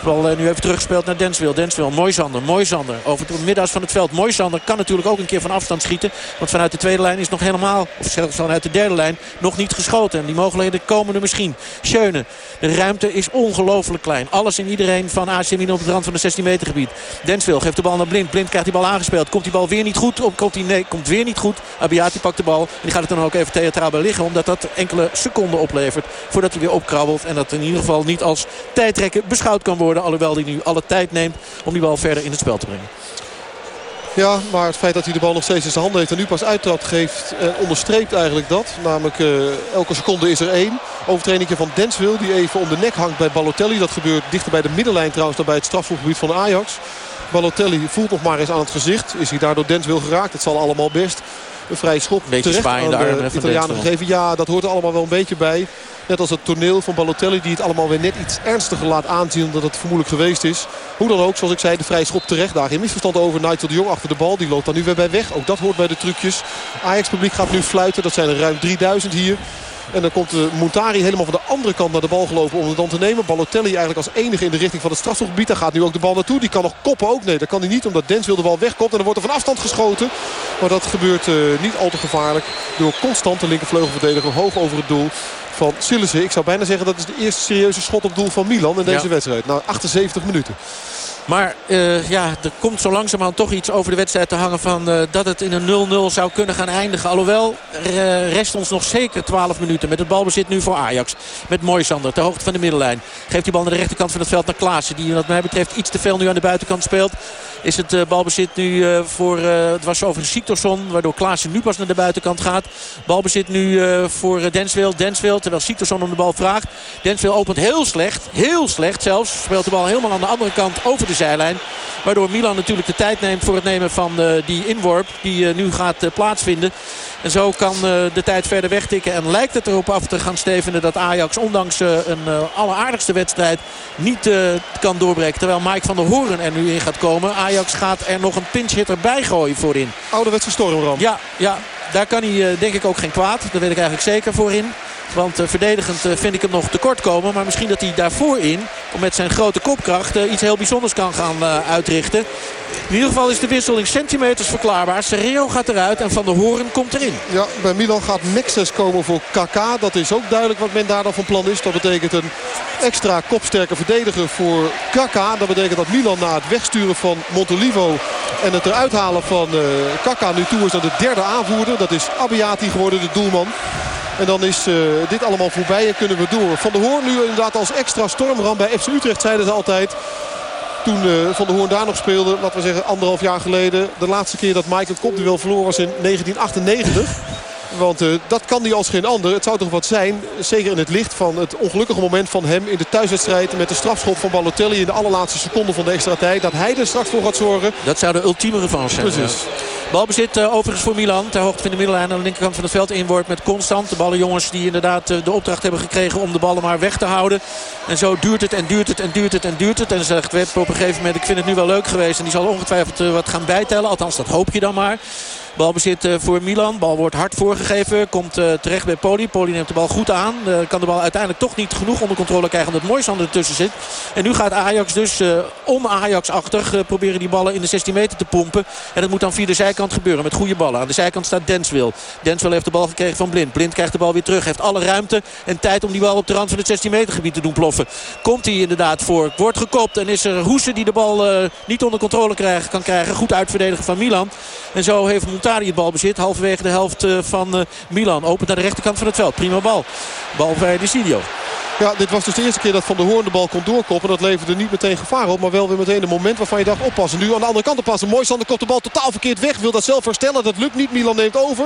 De bal nu even teruggespeeld naar Denswil. Denswil, Moisander, Moisander. Over het middags van het veld. Moisander kan natuurlijk ook een keer van afstand schieten. Want vanuit de tweede lijn is nog helemaal, of zelfs vanuit de derde lijn, nog niet geschoten. En die mogelijkheden komen er misschien. De ruimte is ongelooflijk klein. Alles en iedereen van AC Milan op de rand van de 16 meter gebied. Denswil geeft de bal naar Blind. Blind krijgt die bal aangespeeld. Komt die bal weer niet goed? Komt die, nee, komt weer niet goed. Abiati pakt de bal. En die gaat het dan ook even theatraal bij liggen. Omdat dat enkele seconden oplevert voordat hij weer opkrabbelt. En dat in ieder geval niet als tijdrekken beschouwd kan worden. Alhoewel hij nu alle tijd neemt om die bal verder in het spel te brengen. Ja, maar het feit dat hij de bal nog steeds in zijn handen heeft en nu pas uittrapt geeft, eh, onderstreept eigenlijk dat. Namelijk uh, elke seconde is er één. Overtreding van Denswil die even om de nek hangt bij Balotelli. Dat gebeurt dichter bij de middenlijn trouwens dan bij het strafvoergebied van Ajax. Balotelli voelt nog maar eens aan het gezicht. Is hij daardoor Denswil geraakt? Het zal allemaal best. Een vrij schop beetje terecht aan de, de Italianen gegeven. Ja, dat hoort er allemaal wel een beetje bij. Net als het toneel van Balotelli die het allemaal weer net iets ernstiger laat aanzien dan het vermoedelijk geweest is. Hoe dan ook, zoals ik zei, de vrije schop terecht. Daar geen misverstand over. Nigel de Jong achter de bal. Die loopt dan nu weer bij weg. Ook dat hoort bij de trucjes. Ajax publiek gaat nu fluiten. Dat zijn er ruim 3000 hier. En dan komt de Montari helemaal van de andere kant naar de bal gelopen om het dan te nemen. Balotelli eigenlijk als enige in de richting van het strafschopgebied. Daar gaat nu ook de bal naartoe. Die kan nog koppen ook. Nee, dat kan hij niet omdat Dens wil de bal wegkomt. En dan wordt er van afstand geschoten. Maar dat gebeurt uh, niet al te gevaarlijk. Door constant de linkervleugelverdediger hoog over het doel van Sillissen. Ik zou bijna zeggen dat is de eerste serieuze schot op doel van Milan in deze ja. wedstrijd. Na 78 minuten. Maar uh, ja, er komt zo langzamerhand toch iets over de wedstrijd te hangen van uh, dat het in een 0-0 zou kunnen gaan eindigen. Alhoewel, uh, rest ons nog zeker 12 minuten met het balbezit nu voor Ajax. Met Moisander ter hoogte van de middenlijn. Geeft die bal naar de rechterkant van het veld naar Klaassen. Die wat mij betreft iets te veel nu aan de buitenkant speelt. Is het balbezit nu voor, het was over Siktorsson. Waardoor Klaassen nu pas naar de buitenkant gaat. Balbezit nu voor Denswil. Denswil terwijl Siktorsson om de bal vraagt. Denswil opent heel slecht. Heel slecht zelfs. Speelt de bal helemaal aan de andere kant over de zijlijn. Waardoor Milan natuurlijk de tijd neemt voor het nemen van die inworp. Die nu gaat plaatsvinden. En zo kan de tijd verder wegtikken. En lijkt het erop af te gaan stevenen dat Ajax ondanks een alleraardigste wedstrijd niet kan doorbreken. Terwijl Mike van der Hoorn er nu in gaat komen. Ajax gaat er nog een pinch hitter bij gooien voorin. Ouderwetse stormram. Ja, ja, daar kan hij denk ik ook geen kwaad. Daar weet ik eigenlijk zeker voorin. Want uh, verdedigend uh, vind ik hem nog tekort komen. Maar misschien dat hij daarvoor in, met zijn grote kopkracht, uh, iets heel bijzonders kan gaan uitrichten. In ieder geval is de wissel in centimeters verklaarbaar. Sergio gaat eruit en Van der Hoorn komt erin. Ja, bij Milan gaat Mexes komen voor KK. Dat is ook duidelijk wat men daar dan van plan is. Dat betekent een extra kopsterke verdediger voor KK. Dat betekent dat Milan na het wegsturen van Montolivo en het eruit halen van KK nu toe is naar de derde aanvoerder. Dat is Abiati geworden, de doelman. En dan is uh, dit allemaal voorbij en kunnen we door. Van der Hoorn nu inderdaad als extra stormram bij FC Utrecht zeiden ze altijd. Toen uh, Van der Hoorn daar nog speelde, laten we zeggen anderhalf jaar geleden. De laatste keer dat Mike het kopduel verloren was in 1998. Want uh, dat kan hij als geen ander. Het zou toch wat zijn, zeker in het licht van het ongelukkige moment van hem... in de thuiswedstrijd met de strafschop van Balotelli... in de allerlaatste seconde van de extra tijd. Dat hij er straks voor gaat zorgen. Dat zou de ultieme revanche zijn. Precies. Balbezit uh, overigens voor Milan. Ter hoogte van de middenlijn aan de linkerkant van het veld inworp met constant. De ballenjongens die inderdaad uh, de opdracht hebben gekregen om de ballen maar weg te houden. En zo duurt het en duurt het en duurt het en duurt het. En zegt Web op een gegeven moment, ik vind het nu wel leuk geweest. En die zal ongetwijfeld wat gaan bijtellen. Althans, dat hoop je dan maar. Balbezit voor Milan. Bal wordt hard voorgegeven. Komt uh, terecht bij Poli. Poli neemt de bal goed aan. Uh, kan de bal uiteindelijk toch niet genoeg onder controle krijgen. Omdat Moisander ertussen zit. En nu gaat Ajax dus uh, on-Ajax-achtig proberen die ballen in de 16 meter te pompen. En dat moet dan via de zijkant gebeuren. Met goede ballen. Aan de zijkant staat Denswil. Denswil heeft de bal gekregen van Blind. Blind krijgt de bal weer terug. Heeft alle ruimte en tijd om die bal op de rand van het 16 meter gebied te doen ploffen. Komt hij inderdaad voor. Wordt gekopt. En is er Hoesen die de bal niet onder controle krijgen, kan krijgen. Goed uitverdedigen van Milan. En zo heeft Montari het balbezit. Halverwege de helft van Milan. Opent naar de rechterkant van het veld. Prima bal. Bal bij de Sidio. Ja, dit was dus de eerste keer dat Van der Hoorn de bal kon doorkoppen. Dat leverde niet meteen gevaar op, maar wel weer meteen een moment waarvan je dacht oppassen. Nu aan de andere kant oppassen. Mooi Sander komt de bal totaal verkeerd weg. Wil dat zelf herstellen. Dat lukt niet. Milan neemt over.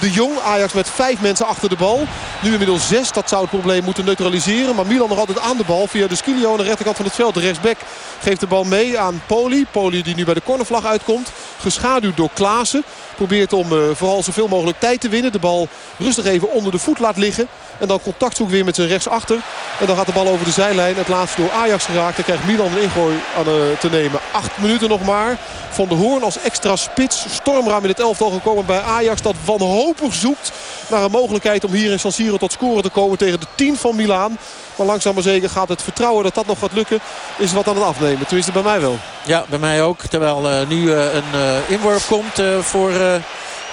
De Jong, Ajax met vijf mensen achter de bal. Nu inmiddels zes. Dat zou het probleem moeten neutraliseren. Maar Milan nog altijd aan de bal via de Skilio aan de rechterkant van het veld. De rechtsback geeft de bal mee aan Poli. Poli die nu bij de cornervlag uitkomt. Geschaduwd door Klaassen. Probeert om uh, vooral zoveel mogelijk tijd te winnen. De bal rustig even onder de voet laat liggen. En dan contact zoekt weer met zijn rechtsachter. En dan gaat de bal over de zijlijn. Het laatste door Ajax geraakt. Dan krijgt Milan een ingooi aan, uh, te nemen. Acht minuten nog maar. Van de Hoorn als extra spits. Stormraam in het elftal gekomen bij Ajax. Dat wanhopig zoekt naar een mogelijkheid om hier in San Siro tot scoren te komen tegen de 10 van Milaan. Maar langzaam maar zeker gaat het vertrouwen dat dat nog gaat lukken. Is wat aan het afnemen. Tenminste bij mij wel. Ja, bij mij ook. Terwijl uh, nu een uh, inworp komt voor...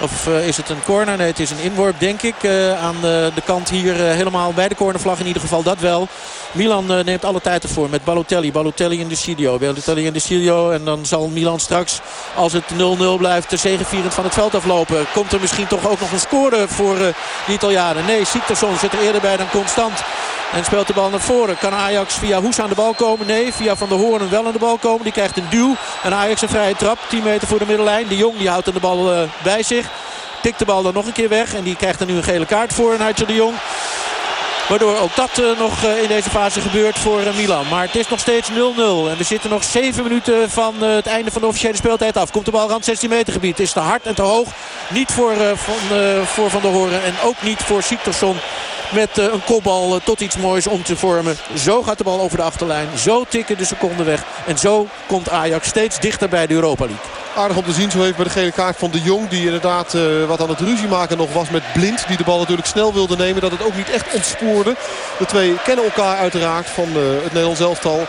Of uh, is het een corner? Nee, het is een inworp denk ik. Uh, aan de, kant hier helemaal bij de cornervlag in ieder geval. Dat wel. Milan neemt alle tijd ervoor met Balotelli. Balotelli in de studio. Balotelli in de studio. En dan zal Milan straks, als het 0-0 blijft, de zegevierend van het veld aflopen. Komt er misschien toch ook nog een score voor de Italianen? Nee, Siktersson zit er eerder bij dan Constant. En speelt de bal naar voren. Kan Ajax via Hoes aan de bal komen? Nee, via Van der Hoorn wel aan de bal komen. Die krijgt een duw. En Ajax een vrije trap. 10 meter voor de middenlijn. De Jong die houdt de bal uh, bij zich. Tikt de bal dan nog een keer weg. En die krijgt er nu een gele kaart voor. Nigel de Jong. Waardoor ook dat uh, nog uh, in deze fase gebeurt voor uh, Milan. Maar het is nog steeds 0-0. En we zitten nog 7 minuten van het einde van de officiële speeltijd af. Komt de bal rand 16 meter gebied. Is te hard en te hoog. Niet voor, van, voor Van der Horen. En ook niet voor Siktersson. Met een kopbal tot iets moois om te vormen. Zo gaat de bal over de achterlijn. Zo tikken de seconden weg. En zo komt Ajax steeds dichter bij de Europa League. Aardig om te zien zo even bij de gele kaart van de Jong. Die inderdaad uh, wat aan het ruzie maken nog was met Blind. Die de bal natuurlijk snel wilde nemen. Dat het ook niet echt ontspoorde. De twee kennen elkaar uiteraard van het Nederlands elftal.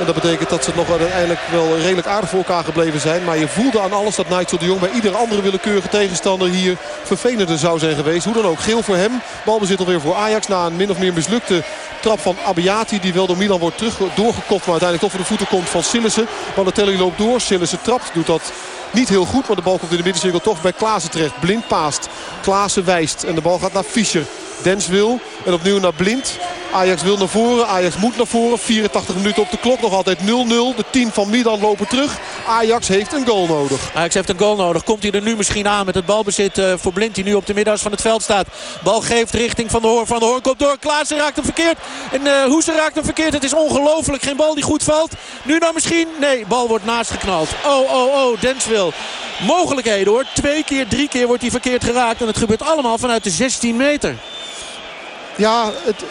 En dat betekent dat ze nog uiteindelijk wel redelijk aardig voor elkaar gebleven zijn. Maar je voelde aan alles dat Nigel de Jong bij iedere andere willekeurige tegenstander hier vervelender zou zijn geweest. Hoe dan ook. Geel voor hem. Balbezit alweer voor Ajax na een min of meer mislukte trap van Abiati. Die wel door Milan wordt terug doorgekopt. Maar uiteindelijk toch voor de voeten komt van Sillissen. Balotelli loopt door. Sillissen trapt. Doet dat niet heel goed. Maar de bal komt in de middencirkel toch bij Klaassen terecht. Blind paast. Klaassen wijst. En de bal gaat naar Fischer. Dens wil. En opnieuw naar Blind. Ajax wil naar voren. Ajax moet naar voren. 84 minuten op de klok. Nog altijd 0-0. De 10 van Milan lopen terug. Ajax heeft een goal nodig. Ajax heeft een goal nodig. Komt hij er nu misschien aan met het balbezit uh, voor Blind. Die nu op de middags van het veld staat. Bal geeft richting Van de Hoorn. Van de Hoorn komt door. Klaassen raakt hem verkeerd. En uh, raakt hem verkeerd. Het is ongelooflijk. Geen bal die goed valt. Nu dan misschien. Nee, bal wordt naast geknald. Oh, oh, oh. Denswil. Mogelijkheden hoor. Twee keer, drie keer wordt hij verkeerd geraakt. En het gebeurt allemaal vanuit de 16 meter. Ja, het,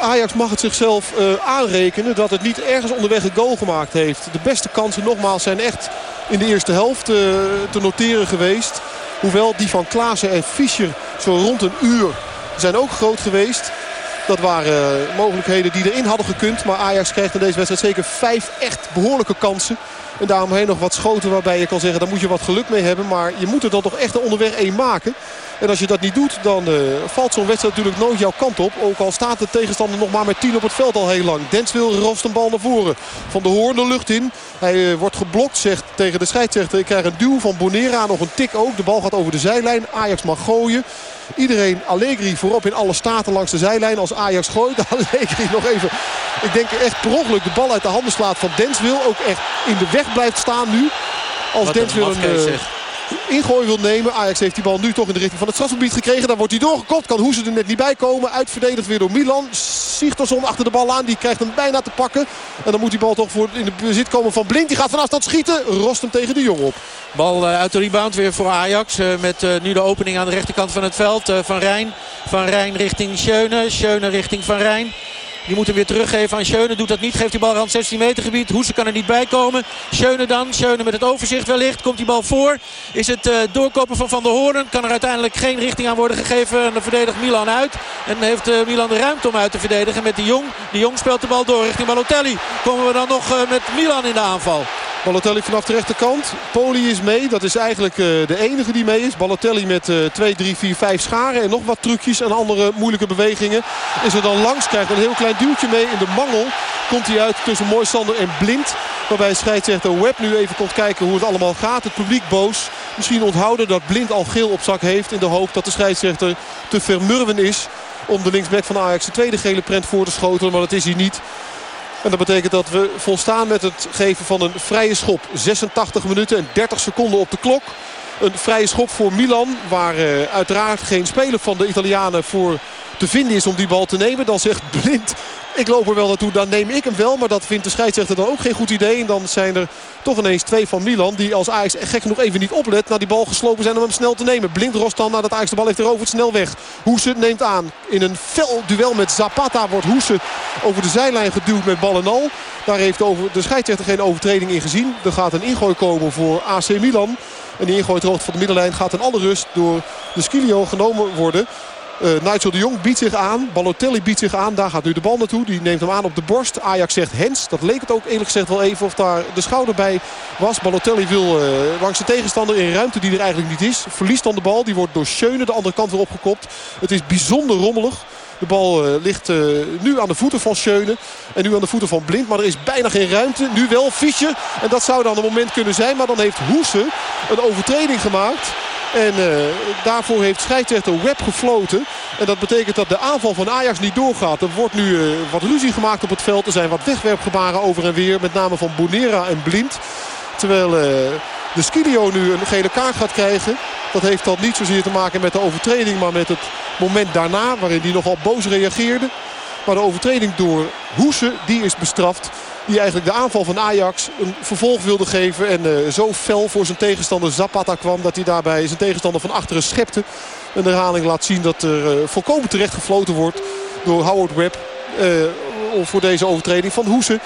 Ajax mag het zichzelf uh, aanrekenen dat het niet ergens onderweg een goal gemaakt heeft. De beste kansen nogmaals zijn echt in de eerste helft uh, te noteren geweest. Hoewel die van Klaassen en Fischer zo rond een uur zijn ook groot geweest. Dat waren mogelijkheden die erin hadden gekund. Maar Ajax krijgt in deze wedstrijd zeker vijf echt behoorlijke kansen. En daaromheen nog wat schoten waarbij je kan zeggen... daar moet je wat geluk mee hebben. Maar je moet er dan toch echt onderweg één maken. En als je dat niet doet, dan uh, valt zo'n wedstrijd natuurlijk nooit jouw kant op. Ook al staat de tegenstander nog maar met 10 op het veld al heel lang. Dens wil rost een bal naar voren. Van de Hoorn de lucht in. Hij uh, wordt geblokt, zegt tegen de scheidsrechter. Ik krijg een duw van Bonera, nog een tik ook. De bal gaat over de zijlijn. Ajax mag gooien. Iedereen Allegri voorop in alle staten langs de zijlijn. Als Ajax gooit, Allegri nog even, ik denk echt per ongeluk de bal uit de handen slaat van Denswil. Ook echt in de weg blijft staan nu. Als Denswil een, ingooi wil nemen. Ajax heeft die bal nu toch in de richting van het strafgebied gekregen. Daar wordt hij doorgekopt. Kan Hoese er net niet bij komen. Uitverdedigd weer door Milan. Sigtorsson achter de bal aan. Die krijgt hem bijna te pakken. En dan moet die bal toch voor in de bezit komen van Blind. Die gaat vanaf dat schieten. Rost hem tegen de Jong op. Bal uit de rebound weer voor Ajax. Met nu de opening aan de rechterkant van het veld. Van Rijn. Van Rijn richting Schöne. Schöne richting Van Rijn. Die moet hem weer teruggeven aan Schöne. Doet dat niet. Geeft die bal rand 16 meter gebied. Hoese kan er niet bij komen. Schöne dan. Schöne met het overzicht wellicht. Komt die bal voor. Is het uh, doorkopen van Van der Hoorn. Kan er uiteindelijk geen richting aan worden gegeven. En dan verdedigt Milan uit. En heeft uh, Milan de ruimte om uit te verdedigen met de Jong. De Jong speelt de bal door richting Balotelli. Komen we dan nog uh, met Milan in de aanval. Balotelli vanaf de rechterkant. Poli is mee. Dat is eigenlijk uh, de enige die mee is. Balotelli met uh, 2, 3, 4, 5 scharen. En nog wat trucjes en andere moeilijke bewegingen. Is er dan langs. Krijgt een heel klein duwtje mee in de mangel. Komt hij uit tussen Moisander en Blind. Waarbij scheidsrechter Webb nu even komt kijken hoe het allemaal gaat. Het publiek boos. Misschien onthouden dat Blind al geel op zak heeft. In de hoop dat de scheidsrechter te vermurwen is. Om de linksback van Ajax de tweede gele prent voor te schotelen. Maar dat is hij niet. En dat betekent dat we volstaan met het geven van een vrije schop. 86 minuten en 30 seconden op de klok. Een vrije schop voor Milan. Waar uh, uiteraard geen speler van de Italianen voor te vinden is om die bal te nemen. Dan zegt Blind, ik loop er wel naartoe, dan neem ik hem wel. Maar dat vindt de scheidsrechter dan ook geen goed idee. En dan zijn er toch ineens twee van Milan. Die als Ajax gek genoeg even niet oplet. Naar die bal geslopen zijn om hem snel te nemen. Blind rost dan nadat Ajax de bal heeft erover snel weg. Hoese neemt aan. In een fel duel met Zapata wordt Hoese over de zijlijn geduwd met bal en al. Daar heeft de scheidsrechter geen overtreding in gezien. Er gaat een ingooi komen voor AC Milan. En die ingooi hoogte van de middenlijn gaat in alle rust door de Skilio genomen worden. Uh, Nigel de Jong biedt zich aan. Balotelli biedt zich aan. Daar gaat nu de bal naartoe. Die neemt hem aan op de borst. Ajax zegt Hens. Dat leek het ook eerlijk gezegd wel even of daar de schouder bij was. Balotelli wil uh, langs de tegenstander in ruimte die er eigenlijk niet is. Verliest dan de bal. Die wordt door Schöne de andere kant weer opgekopt. Het is bijzonder rommelig. De bal uh, ligt nu aan de voeten van Schöne. En nu aan de voeten van Blind. Maar er is bijna geen ruimte. Nu wel Fischer. En dat zou dan een moment kunnen zijn. Maar dan heeft Hoese een overtreding gemaakt. En uh, daarvoor heeft scheidsrechter Webb gefloten. En dat betekent dat de aanval van Ajax niet doorgaat. Er wordt nu uh, wat ruzie gemaakt op het veld. Er zijn wat wegwerpgebaren over en weer. Met name van Bonera en Blind. Terwijl uh, de Skilio nu een gele kaart gaat krijgen. Dat heeft dan niet zozeer te maken met de overtreding. Maar met het moment daarna waarin hij nogal boos reageerde. Maar de overtreding door Hoese die is bestraft. Die eigenlijk de aanval van Ajax een vervolg wilde geven. En uh, zo fel voor zijn tegenstander Zapata kwam. Dat hij daarbij zijn tegenstander van achteren schepte. Een herhaling laat zien dat er uh, volkomen terecht gefloten wordt door Howard Webb. Uh, voor deze overtreding van Hoese.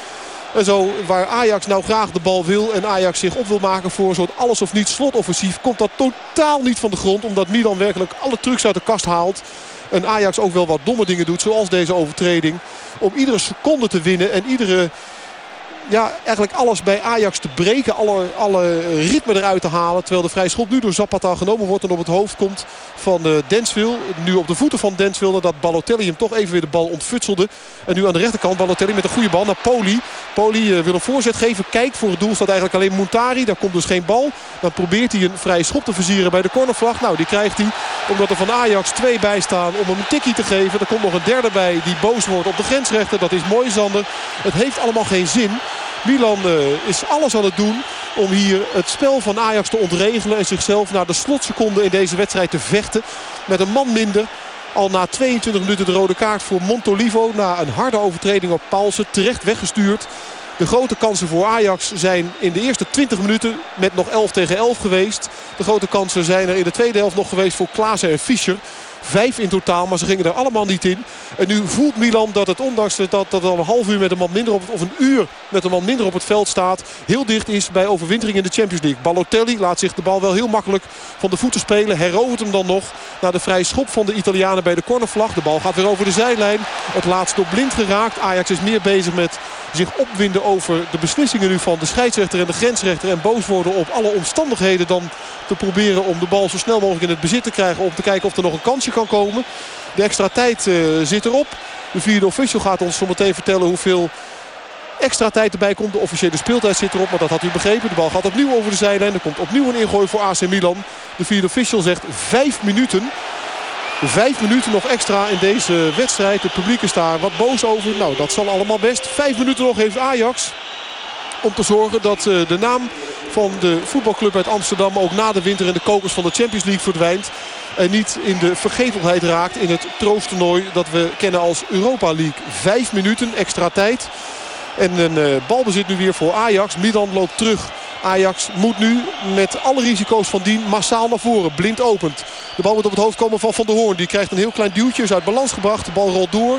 En zo waar Ajax nou graag de bal wil en Ajax zich op wil maken voor een soort alles of niet slotoffensief. Komt dat totaal niet van de grond. Omdat Milan werkelijk alle trucs uit de kast haalt. En Ajax ook wel wat domme dingen doet zoals deze overtreding. Om iedere seconde te winnen en iedere ja, eigenlijk alles bij Ajax te breken. Alle, alle ritme eruit te halen. Terwijl de vrije schop nu door Zapata genomen wordt. En op het hoofd komt van uh, Denswil. Nu op de voeten van Denswil. Nadat Balotelli hem toch even weer de bal ontfutselde. En nu aan de rechterkant Balotelli met een goede bal naar Poli. Poli uh, wil een voorzet geven. Kijkt voor het doel staat eigenlijk alleen Montari. Daar komt dus geen bal. Dan probeert hij een vrije schop te versieren bij de cornervlag. Nou die krijgt hij omdat er van Ajax twee bij staan om hem een tikkie te geven. Er komt nog een derde bij die boos wordt op de grensrechter. Dat is mooi Zander. Het heeft allemaal geen zin. Milan uh, is alles aan het doen om hier het spel van Ajax te ontregelen. En zichzelf naar de slotseconde in deze wedstrijd te vechten. Met een man minder. Al na 22 minuten de rode kaart voor Montolivo. Na een harde overtreding op Paulsen. Terecht weggestuurd. De grote kansen voor Ajax zijn in de eerste 20 minuten met nog 11 tegen 11 geweest. De grote kansen zijn er in de tweede helft nog geweest voor Klaassen en Fischer. Vijf in totaal, maar ze gingen er allemaal niet in. En nu voelt Milan dat het ondanks dat dat al een half uur met een man minder op, of een uur met een man minder op het veld staat. Heel dicht is bij overwintering in de Champions League. Balotelli laat zich de bal wel heel makkelijk van de voeten spelen. Herovert hem dan nog naar de vrije schop van de Italianen bij de cornervlag. De bal gaat weer over de zijlijn. Het laatst door blind geraakt. Ajax is meer bezig met zich opwinden over de beslissingen nu van de scheidsrechter en de grensrechter. En boos worden op alle omstandigheden dan te proberen om de bal zo snel mogelijk in het bezit te krijgen. Om te kijken of er nog een kansje kan komen. De extra tijd uh, zit erop. De vierde official gaat ons zo meteen vertellen hoeveel extra tijd erbij komt. De officiële speeltijd zit erop, maar dat had u begrepen. De bal gaat opnieuw over de zijlijn. Er komt opnieuw een ingooi voor AC Milan. De vierde official zegt vijf minuten. Vijf minuten nog extra in deze wedstrijd. Het publiek is daar wat boos over. Nou, dat zal allemaal best. Vijf minuten nog heeft Ajax om te zorgen dat de naam van de voetbalclub uit Amsterdam ook na de winter in de kokers van de Champions League verdwijnt. En niet in de vergetelheid raakt in het troosttoernooi dat we kennen als Europa League. Vijf minuten extra tijd. En een uh, balbezit nu weer voor Ajax. Milan loopt terug. Ajax moet nu met alle risico's van dien massaal naar voren. Blind opent. De bal moet op het hoofd komen van Van der Hoorn. Die krijgt een heel klein duwtje. Is uit balans gebracht. De bal rolt door.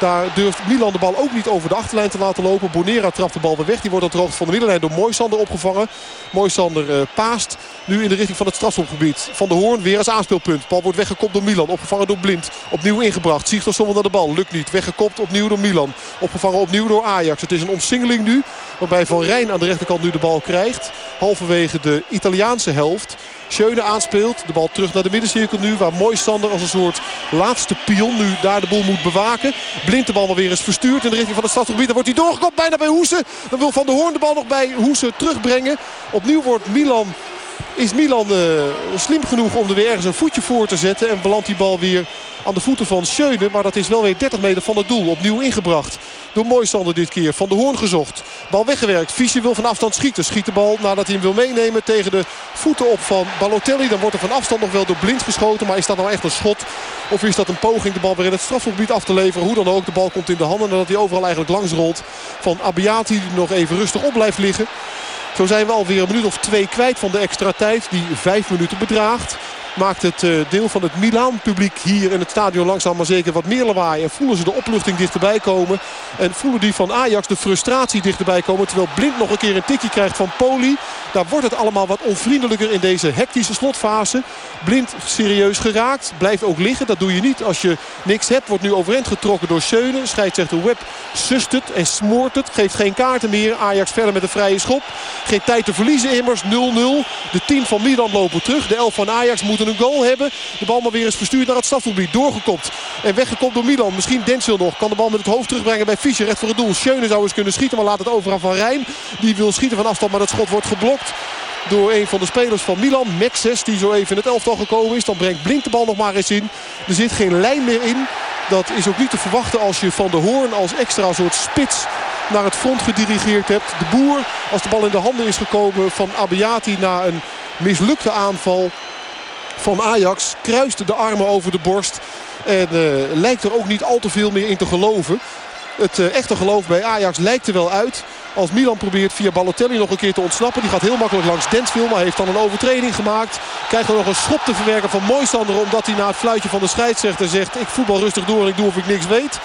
Daar durft Milan de bal ook niet over de achterlijn te laten lopen. Bonera trapt de bal weer weg. Die wordt op de hoogte van de middenlijn door Moisander opgevangen. Moisander uh, paast nu in de richting van het strafschopgebied. Van de Hoorn weer als aanspeelpunt. Bal wordt weggekopt door Milan. Opgevangen door Blind. Opnieuw ingebracht. Zomaar naar de bal. Lukt niet. Weggekopt opnieuw door Milan. Opgevangen opnieuw door Ajax. Het is een omsingeling nu. Waarbij Van Rijn aan de rechterkant nu de bal krijgt. Halverwege de Italiaanse helft. Schöne aanspeelt. De bal terug naar de middencirkel nu. Waar Moisander als een soort laatste pion nu daar de boel moet bewaken. Blind de bal maar weer eens verstuurd in de richting van het stadsgebied. Dan wordt hij doorgekopt bijna bij Hoesen. Dan wil Van der Hoorn de bal nog bij Hoesen terugbrengen. Opnieuw wordt Milan is Milan uh, slim genoeg om er weer ergens een voetje voor te zetten. En belandt die bal weer aan de voeten van Schöne. Maar dat is wel weer 30 meter van het doel. Opnieuw ingebracht door Moisander dit keer. Van de Hoorn gezocht. Bal weggewerkt. Fischer wil van afstand schieten. Schiet de bal nadat hij hem wil meenemen tegen de voeten op van Balotelli. Dan wordt er van afstand nog wel door Blind geschoten. Maar is dat nou echt een schot? Of is dat een poging de bal weer in het strafgebied af te leveren? Hoe dan ook. De bal komt in de handen nadat hij overal eigenlijk langs rolt. Van Abiati die nog even rustig op blijft liggen. Zo zijn we alweer een minuut of twee kwijt van de extra tijd. Die vijf minuten bedraagt maakt het eh, deel van het Milaan-publiek hier in het stadion langzaam maar zeker wat meer lawaai. En voelen ze de opluchting dichterbij komen. En voelen die van Ajax de frustratie dichterbij komen. Terwijl Blind nog een keer een tikje krijgt van Poli. Daar wordt het allemaal wat onvriendelijker in deze hectische slotfase. Blind serieus geraakt. Blijft ook liggen. Dat doe je niet als je niks hebt. Wordt nu overeind getrokken door Schöne. Scheidsrechter Web sust het en smoort het. Geeft geen kaarten meer. Ajax verder met een vrije schop. Geen tijd te verliezen immers. 0-0. De 10 van Milan lopen terug. De 11 van Ajax moeten goal hebben. De bal maar weer eens verstuurd naar het strafgebied. Doorgekopt en weggekopt door Milan. Misschien Denzel nog. Kan de bal met het hoofd terugbrengen bij Fischer. Recht voor het doel. Schöne zou eens kunnen schieten. Maar laat het over aan Van Rijn. Die wil schieten van afstand. Maar dat schot wordt geblokt door een van de spelers van Milan. Mexes die zo even in het elftal gekomen is. Dan brengt Blink de bal nog maar eens in. Er zit geen lijn meer in. Dat is ook niet te verwachten als je Van de Hoorn als extra soort spits naar het front gedirigeerd hebt. De boer, als de bal in de handen is gekomen van Abiati na een mislukte aanval van Ajax. Kruiste de armen over de borst. En uh, lijkt er ook niet al te veel meer in te geloven. Het uh, echte geloof bij Ajax lijkt er wel uit. Als Milan probeert via Balotelli nog een keer te ontsnappen. Die gaat heel makkelijk langs Densville. Maar heeft dan een overtreding gemaakt. Krijgt er nog een schop te verwerken van Moisander. Omdat hij na het fluitje van de scheidsrechter zegt. Ik voetbal rustig door en ik doe of ik niks weet.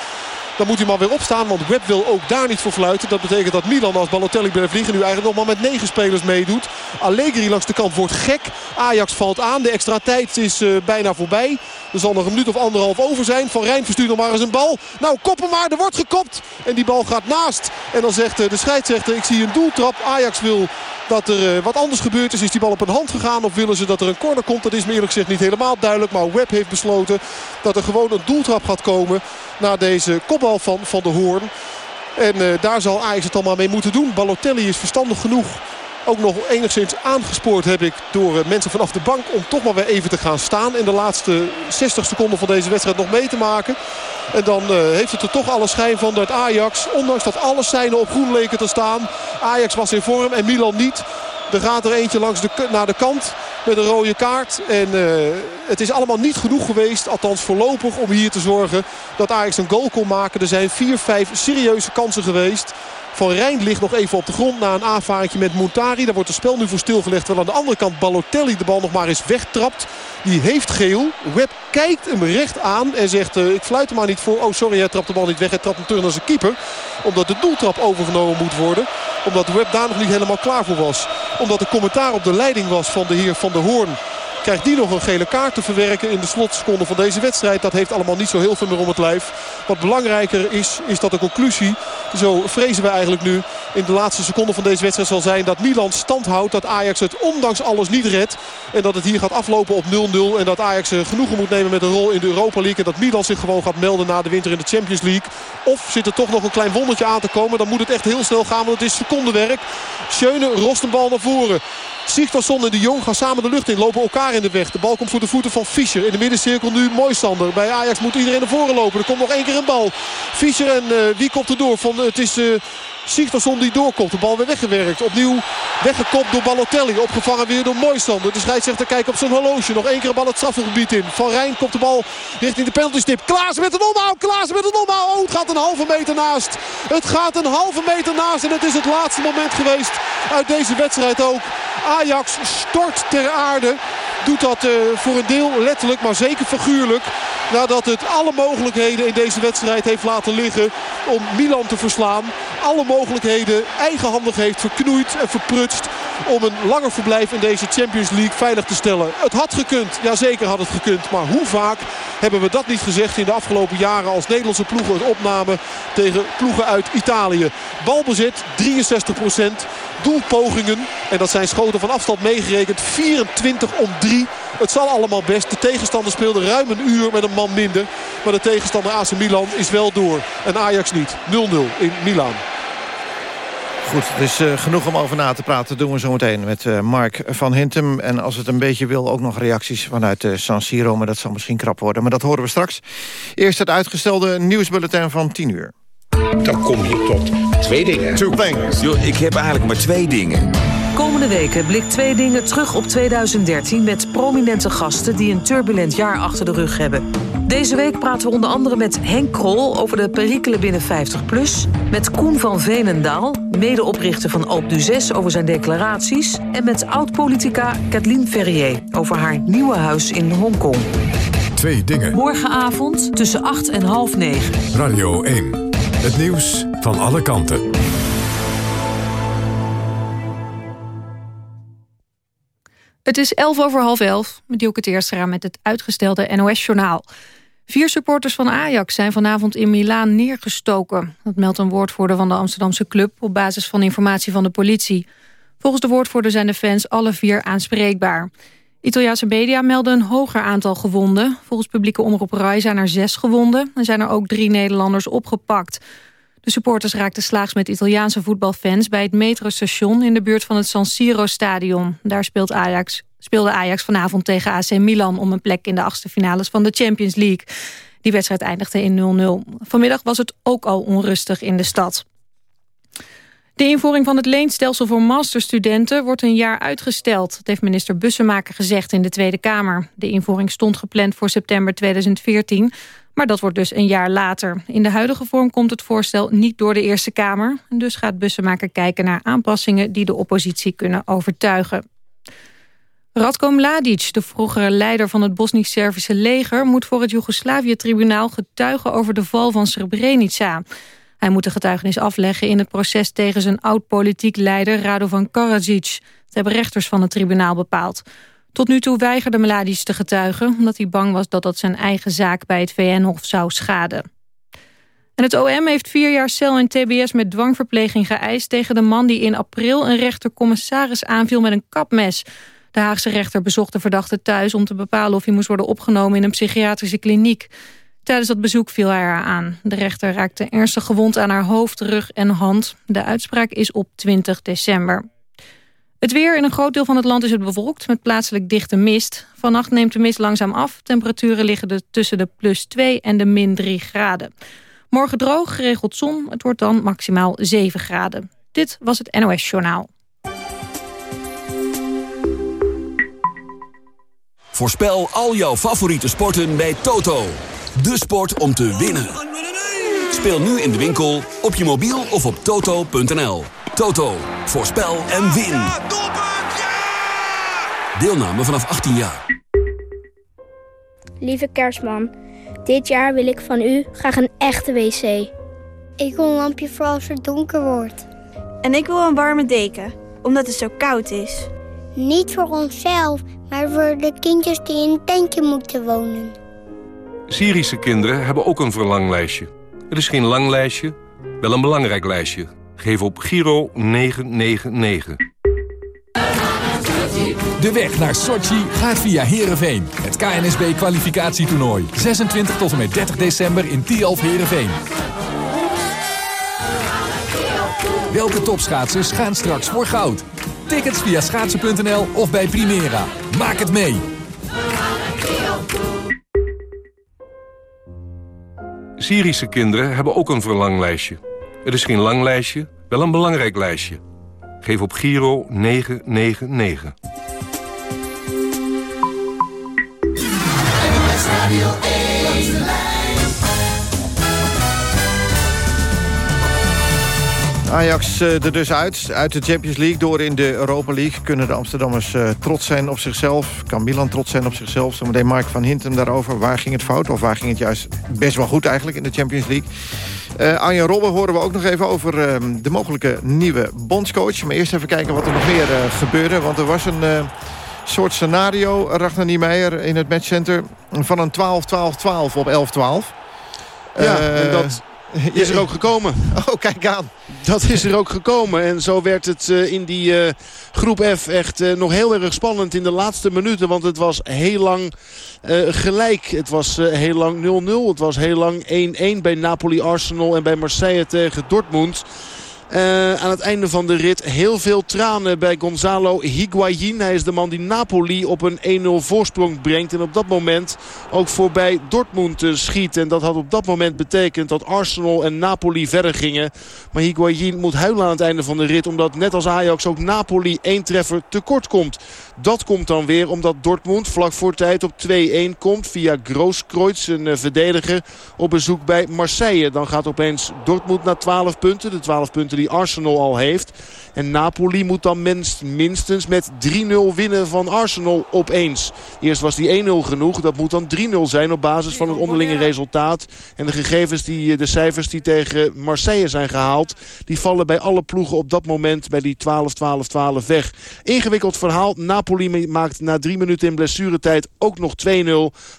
Dan moet hij maar weer opstaan. Want Webb wil ook daar niet voor fluiten. Dat betekent dat Milan als Balotelli blijft vliegen. Nu eigenlijk nog maar met negen spelers meedoet. Allegri langs de kant wordt gek. Ajax valt aan. De extra tijd is uh, bijna voorbij. Er zal nog een minuut of anderhalf over zijn. Van Rijn verstuurt nog maar eens een bal. Nou, koppen maar. Er wordt gekopt. En die bal gaat naast. En dan zegt uh, de scheidsrechter, ik zie een doeltrap. Ajax wil dat er uh, wat anders gebeurd is. Is die bal op een hand gegaan of willen ze dat er een corner komt? Dat is me eerlijk gezegd niet helemaal duidelijk. Maar Webb heeft besloten dat er gewoon een doeltrap gaat komen. Na deze kopbal van Van der Hoorn. En uh, daar zal Ajax het allemaal mee moeten doen. Balotelli is verstandig genoeg ook nog enigszins aangespoord heb ik door uh, mensen vanaf de bank om toch maar weer even te gaan staan. In de laatste 60 seconden van deze wedstrijd nog mee te maken. En dan uh, heeft het er toch alle schijn van dat Ajax, ondanks dat alle seinen op groen leken te staan. Ajax was in vorm en Milan niet. Er gaat er eentje langs de, naar de kant met een rode kaart. En uh, het is allemaal niet genoeg geweest, althans voorlopig, om hier te zorgen dat Ajax een goal kon maken. Er zijn 4-5 serieuze kansen geweest. Van Rijn ligt nog even op de grond na een aanvaringje met Montari. Daar wordt het spel nu voor stilgelegd. Terwijl aan de andere kant Balotelli de bal nog maar eens wegtrapt. Die heeft geel. Webb kijkt hem recht aan en zegt uh, ik fluit hem maar niet voor. Oh sorry, hij trapt de bal niet weg. Hij trapt hem terug naar zijn keeper. Omdat de doeltrap overgenomen moet worden. Omdat Webb daar nog niet helemaal klaar voor was. Omdat de commentaar op de leiding was van de heer Van der Hoorn. Krijgt die nog een gele kaart te verwerken in de slotseconde van deze wedstrijd. Dat heeft allemaal niet zo heel veel meer om het lijf. Wat belangrijker is, is dat de conclusie, zo vrezen we eigenlijk nu... in de laatste seconde van deze wedstrijd zal zijn dat Milan stand houdt. Dat Ajax het ondanks alles niet redt. En dat het hier gaat aflopen op 0-0. En dat Ajax genoegen moet nemen met een rol in de Europa League. En dat Milan zich gewoon gaat melden na de winter in de Champions League. Of zit er toch nog een klein wondertje aan te komen. Dan moet het echt heel snel gaan, want het is secondenwerk. Schöne rost een bal naar voren. Sigtorsson en de Jong gaan samen de lucht in. Lopen elkaar in de weg. De bal komt voor de voeten van Fischer. In de middencirkel nu Moisander. Bij Ajax moet iedereen naar voren lopen. Er komt nog één keer een bal. Fischer en uh, wie komt er door? Van, het is uh, Sigtorsson die doorkomt. De bal weer weggewerkt. Opnieuw weggekopt door Balotelli. Opgevangen weer door Moisander. De scheidsrechter kijkt op zijn horloge. Nog één keer een bal het strafgebied in. Van Rijn komt de bal richting de penaltystip. Klaas met een omhaal. Klaas met een omhaal. Oh, het gaat een halve meter naast. Het gaat een halve meter naast. En het is het laatste moment geweest uit deze wedstrijd ook. Ajax stort ter aarde. Doet dat uh, voor een deel letterlijk, maar zeker figuurlijk. Nadat het alle mogelijkheden in deze wedstrijd heeft laten liggen om Milan te verslaan. Alle mogelijkheden eigenhandig heeft verknoeid en verprutst om een langer verblijf in deze Champions League veilig te stellen. Het had gekund, ja zeker had het gekund. Maar hoe vaak hebben we dat niet gezegd in de afgelopen jaren als Nederlandse ploegen het opnamen tegen ploegen uit Italië. Balbezit 63%, doelpogingen en dat zijn schoten van afstand meegerekend 24 om 3. Het zal allemaal best. De tegenstander speelde ruim een uur met een man minder. Maar de tegenstander AC Milan is wel door. En Ajax niet. 0-0 in Milaan. Goed, het is uh, genoeg om over na te praten. Dat doen we zo meteen met uh, Mark van Hintem. En als het een beetje wil, ook nog reacties vanuit uh, San Siro. Maar dat zal misschien krap worden. Maar dat horen we straks. Eerst het uitgestelde nieuwsbulletin van 10 uur. Dan kom je tot twee dingen. Two things. Yo, ik heb eigenlijk maar twee dingen. Komende weken blikt twee dingen terug op 2013... met prominente gasten die een turbulent jaar achter de rug hebben. Deze week praten we onder andere met Henk Krol over de perikelen binnen 50PLUS... met Koen van Veenendaal, medeoprichter van Alp du 6 over zijn declaraties... en met oud-politica Kathleen Ferrier over haar nieuwe huis in Hongkong. Twee dingen. Morgenavond tussen 8 en half 9. Radio 1. Het nieuws van alle kanten. Het is elf over half elf. Met Dielke Teerstra met het uitgestelde NOS-journaal. Vier supporters van Ajax zijn vanavond in Milaan neergestoken. Dat meldt een woordvoerder van de Amsterdamse club... op basis van informatie van de politie. Volgens de woordvoerder zijn de fans alle vier aanspreekbaar. Italiaanse media melden een hoger aantal gewonden. Volgens publieke omroep Rai zijn er zes gewonden... en zijn er ook drie Nederlanders opgepakt. De supporters raakten slaags met Italiaanse voetbalfans... bij het metrostation in de buurt van het San Siro-stadion. Daar speelt Ajax, speelde Ajax vanavond tegen AC Milan... om een plek in de achtste finales van de Champions League. Die wedstrijd eindigde in 0-0. Vanmiddag was het ook al onrustig in de stad. De invoering van het leenstelsel voor masterstudenten wordt een jaar uitgesteld. Dat heeft minister Bussemaker gezegd in de Tweede Kamer. De invoering stond gepland voor september 2014, maar dat wordt dus een jaar later. In de huidige vorm komt het voorstel niet door de Eerste Kamer. Dus gaat Bussemaker kijken naar aanpassingen die de oppositie kunnen overtuigen. Radko Mladic, de vroegere leider van het Bosnisch-Servische leger... moet voor het Joegoslavië-tribunaal getuigen over de val van Srebrenica. Hij moet de getuigenis afleggen in het proces tegen zijn oud-politiek leider Radovan Karadzic. Dat hebben rechters van het tribunaal bepaald. Tot nu toe weigerde Mladic te getuigen... omdat hij bang was dat dat zijn eigen zaak bij het VN-hof zou schaden. En het OM heeft vier jaar cel en tbs met dwangverpleging geëist... tegen de man die in april een rechtercommissaris aanviel met een kapmes. De Haagse rechter bezocht de verdachte thuis om te bepalen... of hij moest worden opgenomen in een psychiatrische kliniek. Tijdens dat bezoek viel hij haar aan. De rechter raakte ernstig gewond aan haar hoofd, rug en hand. De uitspraak is op 20 december. Het weer in een groot deel van het land is het bewolkt met plaatselijk dichte mist. Vannacht neemt de mist langzaam af. Temperaturen liggen er tussen de plus 2 en de min 3 graden. Morgen droog, geregeld zon. Het wordt dan maximaal 7 graden. Dit was het NOS Journaal. Voorspel al jouw favoriete sporten bij Toto. De sport om te winnen. Speel nu in de winkel, op je mobiel of op toto.nl. Toto, voorspel en win. Deelname vanaf 18 jaar. Lieve kerstman, dit jaar wil ik van u graag een echte wc. Ik wil een lampje voor als het donker wordt. En ik wil een warme deken, omdat het zo koud is. Niet voor onszelf, maar voor de kindjes die in een tentje moeten wonen. Syrische kinderen hebben ook een verlanglijstje. Het is geen lang lijstje, wel een belangrijk lijstje. Geef op Giro 999. De weg naar Sochi gaat via Heerenveen. Het KNSB-kwalificatietoernooi. 26 tot en met 30 december in Tialf Heerenveen. Welke topschaatsers gaan straks voor goud? Tickets via schaatsen.nl of bij Primera. Maak het mee! Syrische kinderen hebben ook een verlanglijstje. Het is geen lang lijstje, Wel een belangrijk lijstje. Geef op Giro 999. Ajax uh, er dus uit, uit de Champions League. Door in de Europa League kunnen de Amsterdammers uh, trots zijn op zichzelf. Kan Milan trots zijn op zichzelf. Zometeen Mark van Hintem daarover. Waar ging het fout? Of waar ging het juist best wel goed eigenlijk in de Champions League? Uh, Anja Robben horen we ook nog even over uh, de mogelijke nieuwe bondscoach. Maar eerst even kijken wat er nog meer uh, gebeurde. Want er was een soort scenario, Ragnar Niemeyer, in het matchcenter... van een 12-12-12 op 11-12. Ja, en dat is er ook gekomen. Oh, kijk aan. Dat is er ook gekomen. En zo werd het uh, in die uh, groep F echt uh, nog heel erg spannend in de laatste minuten. Want het was heel lang gelijk. Het was heel lang 0-0. Het was heel lang 1-1 bij Napoli-Arsenal en bij Marseille tegen Dortmund. Uh, aan het einde van de rit heel veel tranen bij Gonzalo Higuain. Hij is de man die Napoli op een 1-0 voorsprong brengt. En op dat moment ook voorbij Dortmund uh, schiet. En dat had op dat moment betekend dat Arsenal en Napoli verder gingen. Maar Higuain moet huilen aan het einde van de rit. Omdat net als Ajax ook Napoli één treffer tekort komt. Dat komt dan weer omdat Dortmund vlak voor tijd op 2-1 komt. Via Grooskreutz, een uh, verdediger, op bezoek bij Marseille. Dan gaat opeens Dortmund naar 12 punten. De 12 punten die Arsenal al heeft. En Napoli moet dan minst, minstens met 3-0 winnen van Arsenal opeens. Eerst was die 1-0 genoeg. Dat moet dan 3-0 zijn op basis van het onderlinge resultaat. En de gegevens, die, de cijfers die tegen Marseille zijn gehaald... die vallen bij alle ploegen op dat moment bij die 12-12-12 weg. Ingewikkeld verhaal. Napoli maakt na drie minuten in blessuretijd ook nog 2-0.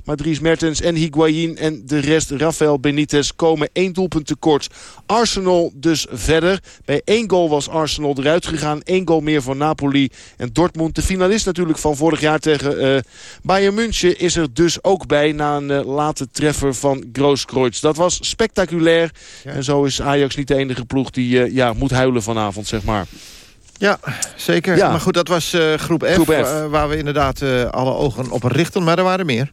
Maar Dries Mertens en Higuain en de rest Rafael Benitez komen één doelpunt tekort. Arsenal dus verder. Bij één goal was Arsenal eruit gegaan. Eén goal meer voor Napoli. En Dortmund, de finalist natuurlijk van vorig jaar tegen uh, Bayern München... is er dus ook bij na een uh, late treffer van Grooskreutz. Dat was spectaculair. Ja. En zo is Ajax niet de enige ploeg die uh, ja, moet huilen vanavond, zeg maar. Ja, zeker. Ja. Maar goed, dat was groep F, groep F. waar we inderdaad alle ogen op richten. Maar er waren meer.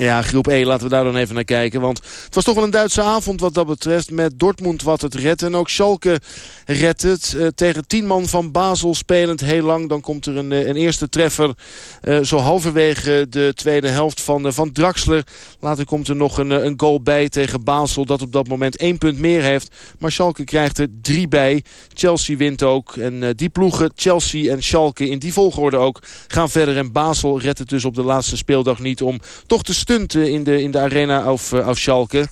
Ja, groep E, laten we daar dan even naar kijken. Want het was toch wel een Duitse avond wat dat betreft. Met Dortmund wat het redt. En ook Schalke redt het. Uh, tegen tien man van Basel spelend heel lang. Dan komt er een, een eerste treffer. Uh, zo halverwege de tweede helft van, van Draxler. Later komt er nog een, een goal bij tegen Basel. Dat op dat moment één punt meer heeft. Maar Schalke krijgt er drie bij. Chelsea wint ook. En die ploegen, Chelsea en Schalke in die volgorde ook, gaan verder. En Basel redt het dus op de laatste speeldag niet om toch te stunten in de, in de arena of, uh, of Schalke.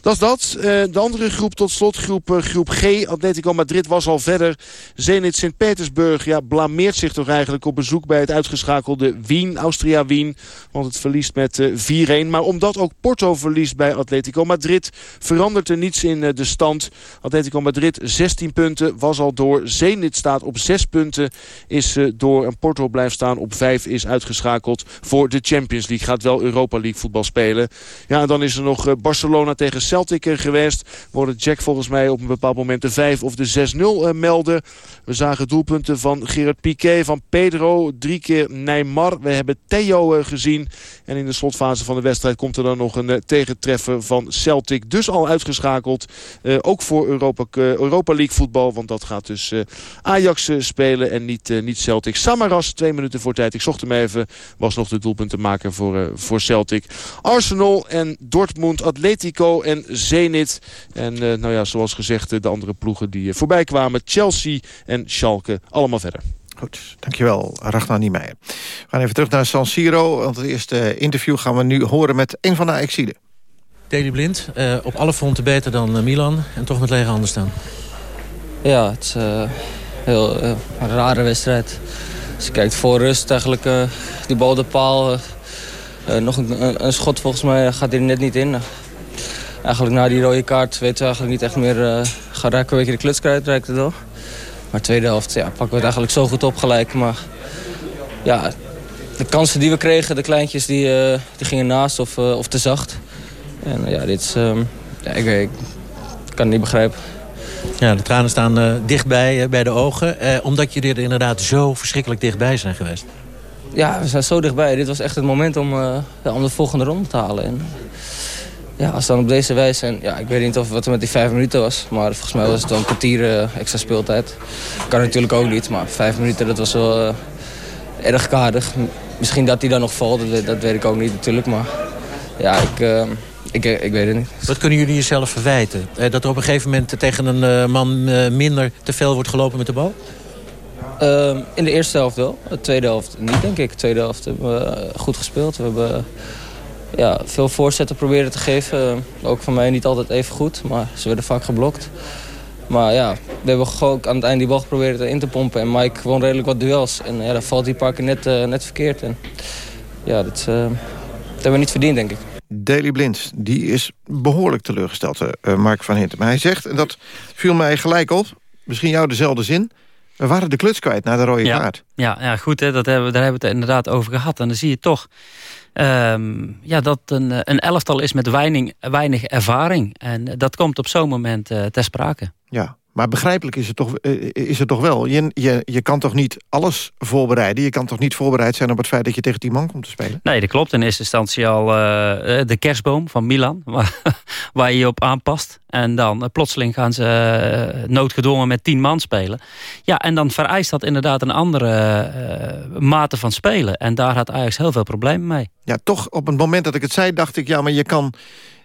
Dat is dat. Uh, de andere groep tot slot, groep, uh, groep G. Atletico Madrid was al verder. Zenit Sint-Petersburg ja, blameert zich toch eigenlijk op bezoek bij het uitgeschakelde Wien, Austria-Wien. Want het verliest met uh, 4-1. Maar omdat ook Porto verliest bij Atletico Madrid, verandert er niets in de stand. Atletico Madrid 16 punten, was al door. Zenit staat op 6 punten, is door. En Porto blijft staan op 5, is uitgeschakeld voor de Champions League. Gaat wel Europa League voetbal spelen. Ja, en dan is er nog Barcelona tegen Celtic geweest. Worden Jack volgens mij op een bepaald moment de 5 of de 6-0 uh, melden. We zagen doelpunten van Gerard Piqué, van Pedro, drie keer Neymar. We hebben Theo uh, gezien. En in de slotfase van de wedstrijd komt er dan nog een tegentreffer van Celtic. Dus al uitgeschakeld. ook voor Europa, Europa League voetbal. Want dat gaat dus Ajax spelen en niet, niet Celtic. Samaras, twee minuten voor tijd. Ik zocht hem even. Was nog de doelpuntenmaker voor, voor Celtic. Arsenal en Dortmund, Atletico en Zenit. En uh, nou ja, zoals gezegd, de andere ploegen die uh, voorbij kwamen. Chelsea en Schalke, allemaal verder. Goed, dankjewel Ragnar Niemeyer. We gaan even terug naar San Siro. Want het eerste interview gaan we nu horen met een van de Exide. Daley Blind, uh, op alle fronten beter dan Milan. En toch met lege handen staan. Ja, het is een heel een rare wedstrijd. Als je kijkt voor rust eigenlijk, die bal de paal... nog een, een, schot volgens mij gaat er net niet in eigenlijk na die rode kaart weten we eigenlijk niet echt meer... Uh, gaan raken een beetje de kluts kwijt, lijkt het wel. Maar tweede helft ja, pakken we het eigenlijk zo goed op gelijk. Maar ja, de kansen die we kregen, de kleintjes, die, uh, die gingen naast of, uh, of te zacht. En ja, dit is... Um, ja, ik, ik, kan het niet begrijpen. Ja, de tranen staan dichtbij bij de ogen. omdat je er inderdaad zo verschrikkelijk dichtbij zijn geweest. Ja, we zijn zo dichtbij. Dit was echt het moment om, om de volgende ronde te halen. En, Ja, als dan op deze wijze... En, ja, ik weet niet of wat er met die vijf minuten was. Maar volgens mij was het dan een kwartier uh, extra speeltijd. Kan natuurlijk ook niet. Maar vijf minuten, dat was wel uh, erg kaardig. Misschien dat hij dan nog valt, dat, dat, weet ik ook niet natuurlijk. Maar ja, ik, uh, ik, ik weet het niet. Wat kunnen jullie jezelf verwijten? dat er op een gegeven moment tegen een man minder te veel wordt gelopen met de bal? Ehm, in de eerste helft wel. De tweede helft niet, denk ik. De tweede helft hebben we goed gespeeld. We hebben ja, veel voorzetten proberen te geven. Ook van mij niet altijd even goed, maar ze werden vaak geblokt. Maar ja, we hebben gewoon aan het eind die bal geprobeerd in te pompen. En Mike gewoon redelijk wat duels. En ja, dan valt die paar keer net, uh, net verkeerd. En ja, dat, uh, dat hebben we niet verdiend, denk ik. Daley Blind, die is behoorlijk teleurgesteld, uh, Mark van Hintem. Maar hij zegt, en dat viel mij gelijk op, misschien jou dezelfde zin... We waren de kluts kwijt naar de rode ja, kaart. Ja, ja goed, hè, dat hebben, daar hebben we het inderdaad over gehad. En dan zie je toch um, ja, dat een, een elftal is met weinig, weinig ervaring. En dat komt op zo'n moment uh, ter sprake. Ja, maar begrijpelijk is het toch, uh, is het toch wel. Je, je, je kan toch niet alles voorbereiden? Je kan toch niet voorbereid zijn op het feit dat je tegen die man komt te spelen? Nee, dat klopt. In eerste instantie al uh, de kerstboom van Milan. Waar, waar je je op aanpast. En dan uh, plotseling gaan ze uh, noodgedwongen met tien man spelen. Ja, en dan vereist dat inderdaad een andere mate van spelen. En daar had Ajax heel veel problemen mee. Ja, toch op het moment dat ik het zei dacht ik... ja, maar je kan,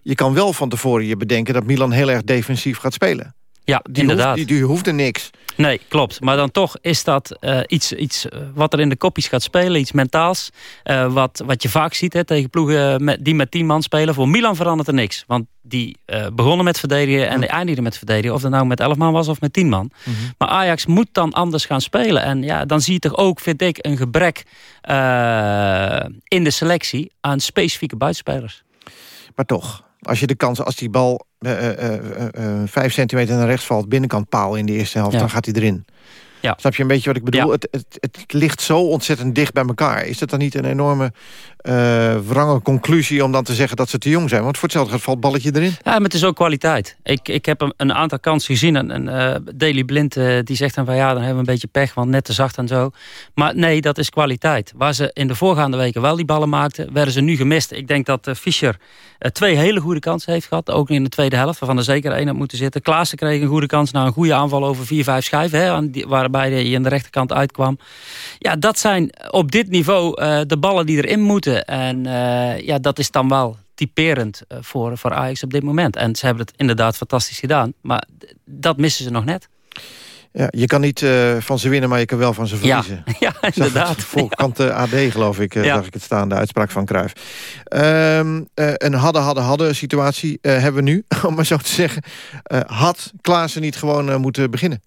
je kan wel van tevoren je bedenken... dat Milan heel erg defensief gaat spelen. Ja, die inderdaad. Hoeft, die, die hoefde niks. Nee, klopt. Maar dan toch is dat uh, iets, iets wat er in de kopjes gaat spelen. Iets mentaals. Uh, wat, wat je vaak ziet hè, tegen ploegen met, die met tien man spelen. Voor Milan verandert er niks. Want die uh, begonnen met verdedigen en ja. eindigden met verdedigen. Of dat nou met elf man was of met tien man. Mm -hmm. Maar Ajax moet dan anders gaan spelen. En ja, dan zie je toch ook, vind ik, een gebrek in de selectie aan specifieke buitenspelers. Maar toch, als je de kans, als die bal uh, uh, uh, vijf centimeter naar rechts valt... binnenkant paal in de eerste helft, ja. dan gaat hij erin. Ja. Snap je een beetje wat ik bedoel? Ja. Het, het, het, ligt zo ontzettend dicht bij elkaar. Is dat dan niet een enorme uh, wrange conclusie om dan te zeggen dat ze te jong zijn? Want voor hetzelfde gaat valt balletje erin. Ja, maar het is ook kwaliteit. Ik, ik heb een, een aantal kansen gezien. En, en uh, Daily Blind uh, die zegt dan van ja, dan hebben we een beetje pech, want net te zacht en zo. Maar nee, dat is kwaliteit. Waar ze in de voorgaande weken wel die ballen maakten, werden ze nu gemist. Ik denk dat Fischer twee hele goede kansen heeft gehad. Ook in de tweede helft, waarvan er zeker één had moeten zitten. Klaassen kreeg een goede kans na een goede aanval over vier, vijf schijven. Hè, die, waarbij hij aan de rechterkant uitkwam. Ja, dat zijn op dit niveau uh, de ballen die erin moeten. En uh, ja, dat is dan wel typerend uh, voor, voor Ajax op dit moment. En ze hebben het inderdaad fantastisch gedaan. Maar dat missen ze nog net. Ja, je kan niet uh, van ze winnen, maar je kan wel van ze verliezen. Ja, ja inderdaad. Voorkant ja. AD, geloof ik, uh, ja. zag ik het staan, de uitspraak van Cruijff. Um, uh, een hadden, hadden, hadden situatie hebben we nu, om maar zo te zeggen. had Klaassen niet gewoon moeten beginnen?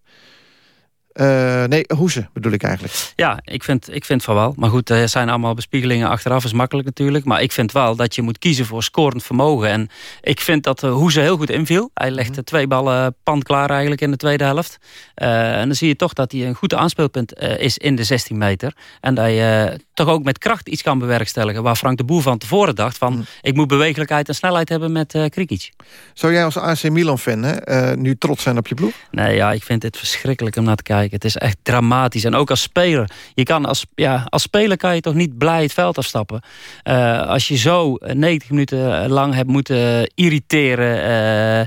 Uh, nee, Hoeze bedoel ik eigenlijk. Ja, ik vind, ik vind van wel. Maar goed, er zijn allemaal bespiegelingen achteraf. is makkelijk natuurlijk. Maar ik vind wel dat je moet kiezen voor scorend vermogen. En ik vind dat uh, Hoeze heel goed inviel. Hij legde -hmm. twee ballen pand klaar eigenlijk in de tweede helft. Uh, en dan zie je toch dat hij een goed aanspeelpunt is in de 16 meter. En dat je toch ook met kracht iets kan bewerkstelligen. Waar Frank de Boer van tevoren dacht van... Mm. ik moet bewegelijkheid en snelheid hebben met uh, Krikic. Zou jij als AC Milan-fan nu trots zijn op je ploeg? Nee, ja, ik vind het verschrikkelijk om naar te kijken. Het is echt dramatisch. En ook als speler. Je kan als, ja, als speler kan je toch niet blij het veld afstappen. Uh, als je zo 90 minuten lang hebt moeten irriteren.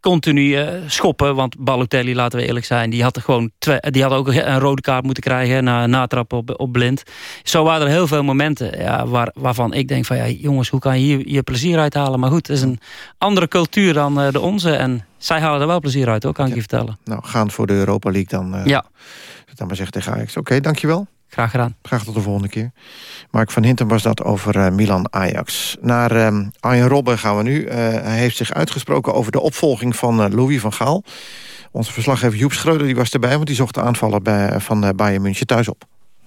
Continu schoppen. Want Balotelli, laten we eerlijk zijn. Die had, er gewoon die had ook een rode kaart moeten krijgen. Na natrappen op, op blind. Zo waren er heel veel momenten. Ja, waar, waarvan ik denk van ja, jongens, hoe kan je hier je plezier uithalen? Maar goed, het is een andere cultuur dan de onze. En zij halen er wel plezier uit, hoor, kan ja. ik je vertellen. Nou, gaan voor de Europa League dan. Uh, ja. Dan maar zeggen tegen Ajax. Oké, okay, dankjewel. Graag gedaan. Graag tot de volgende keer. Mark van Hintem was dat over uh, Milan-Ajax. Naar uh, Arjen Robben gaan we nu. Uh, hij heeft zich uitgesproken over de opvolging van Louis van Gaal. Onze verslaggever Joep Schreuder die was erbij... want die zocht de aanvaller bij, van Bayern München thuis op.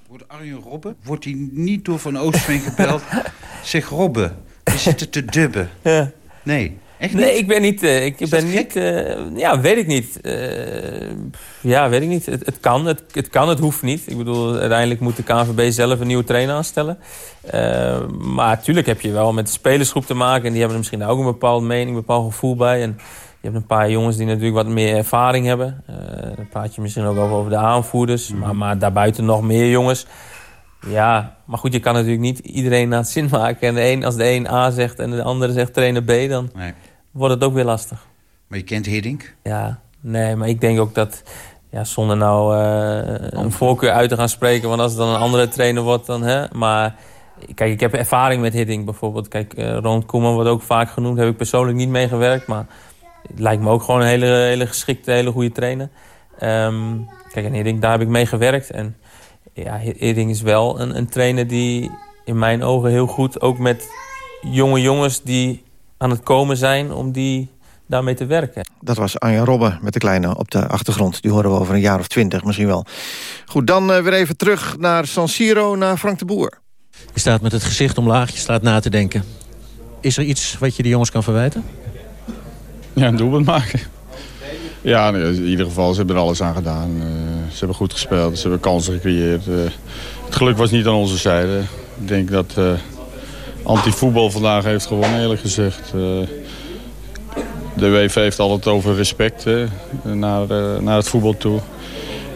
Wordt Arjen Robben, wordt hij niet door Van Oostveen gebeld... zeg Robben, we zitten te dubben. Ja. Nee, Echt niet? Nee, ik ben niet... Uh, ik ben niet uh, ja, weet ik niet. Uh, ja, weet ik niet. Het, het, kan, het, het kan, het hoeft niet. Ik bedoel, uiteindelijk moet de KNVB zelf een nieuwe trainer aanstellen. maar natuurlijk heb je wel met de spelersgroep te maken. En die hebben er misschien ook een bepaalde mening, een bepaald gevoel bij. En je hebt een paar jongens die natuurlijk wat meer ervaring hebben. dan praat je misschien ook over de aanvoerders. Maar, maar daarbuiten nog meer jongens Ja, maar goed, je kan natuurlijk niet iedereen naar het zin maken. En de een, als de een A zegt en de andere zegt trainer B... dan Nee. wordt het ook weer lastig. Maar je kent Hiddink? Ja, nee, maar ik denk ook dat... Ja, zonder nou eh, een voorkeur uit te gaan spreken... want als het dan een andere trainer wordt, dan... Hè, maar kijk, ik heb ervaring met Hiddink bijvoorbeeld. Kijk, eh Ron Koeman wordt ook vaak genoemd. Heb ik persoonlijk niet meegewerkt, maar... het lijkt me ook gewoon een hele, hele geschikte, hele goede trainer. Ehm, kijk, en Hiddink, daar heb ik mee gewerkt. En ja, Hiddink is wel een, een trainer die in mijn ogen heel goed... ook met jonge jongens die aan het komen zijn... om die daarmee te werken. Dat was Anja Robben met de kleine op de achtergrond. Die horen we over een jaar of twintig misschien wel. Goed, dan eh, weer even terug naar San Siro, naar Frank de Boer. Je staat met het gezicht omlaag, je staat na te denken. Is er iets wat je de jongens kan verwijten? Ja, een doelpunt maken. Ja, nee, in ieder geval, ze hebben er alles aan gedaan. Ze hebben goed gespeeld, ze hebben kansen gecreëerd. Eh, het geluk was niet aan onze zijde. Ik denk dat eh anti-voetbal vandaag heeft gewonnen, eerlijk gezegd. Eh, de UEFA heeft altijd over respect naar, naar het voetbal toe.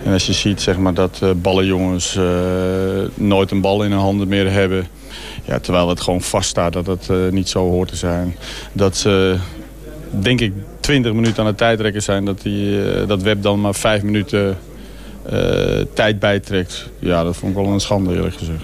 En als je ziet zeg maar, dat ballenjongens nooit een bal in hun handen meer hebben... Ja, terwijl het gewoon vaststaat dat het niet zo hoort te zijn. Dat ze, denk ik, 20 minuten aan het tijdrekken zijn... dat die, dat Web dan maar 5 minuten tijd bijtrekt. Ja, dat vond ik wel een schande, eerlijk gezegd.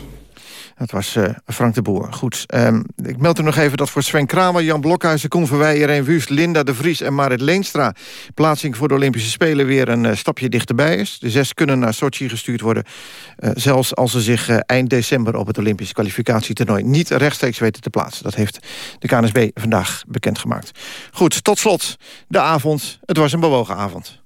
Dat was eh, Frank de Boer. Goed, ehm, ik meld u nog even dat voor Sven Kramer... Jan Blokhuizen, Koen Verwij, Irene Wust, Linda de Vries en Marit Leenstra... plaatsing voor de Olympische Spelen weer een eh, stapje dichterbij is. De zes kunnen naar Sochi gestuurd worden... eh, zelfs als ze zich eh, eind december op het Olympisch kwalificatietoernooi... niet rechtstreeks weten te plaatsen. Dat heeft de KNSB vandaag bekendgemaakt. Goed, tot slot de avond. Het was een bewogen avond.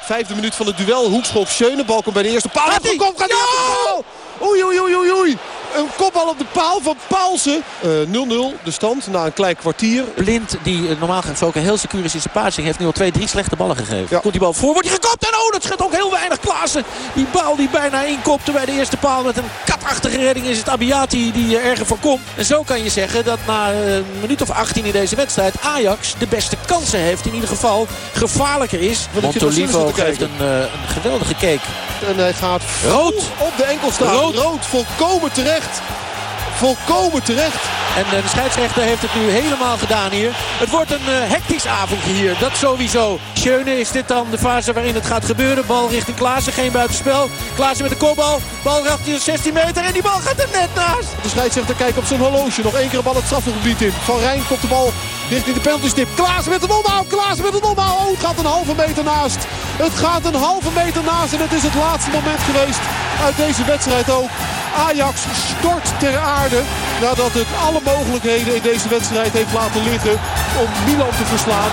Vijfde minuut van het duel. Hoekschop Schöne. Bal komt bij de eerste paal. Gaat hij? Komt, gaat? Oei, oei, oei, oei, oei. Een kopbal op de paal van Paulsen. Eh, 0-0 de stand na een klein kwartier. Blind, die eh, normaal gesproken heel secuur is in zijn passing... heeft nu al twee, drie slechte ballen gegeven. Komt die bal voor, wordt hij gekopt en oh, dat scheelt ook heel weinig Klaassen. Die bal die bijna inkopte bij de eerste paal met een katachtige redding... is het Abiati die er erger voor komt. En zo kan je zeggen dat na eh, een minuut of 18 in deze wedstrijd... Ajax de beste kansen heeft, in ieder geval gevaarlijker is. Montolivo geeft een, eh, een geweldige cake. En hij gaat Rood. op de enkel staan. Rood. Rood. volkomen terecht. Volkomen terecht. En eh, de scheidsrechter heeft het nu helemaal gedaan hier. Het wordt een eh, hectisch avondje hier. Dat sowieso. Schöne is dit dan de fase waarin het gaat gebeuren. Bal richting Klaassen. Geen buitenspel. Klaassen met de kopbal. Bal raakt hier 16 meter. En die bal gaat er net naast. De scheidsrechter kijkt op zijn horloge. Nog één keer een bal het strafgebied in. Van Rijn komt de bal richting de penaltystip. Klaassen met een omhaal. Klaassen met een omhaal. Oh, het gaat een halve meter naast. Het gaat een halve meter naast. En het is het laatste moment geweest uit deze wedstrijd ook. Ajax stort ter aarde nadat het alle mogelijkheden in deze wedstrijd heeft laten liggen om Milan te verslaan.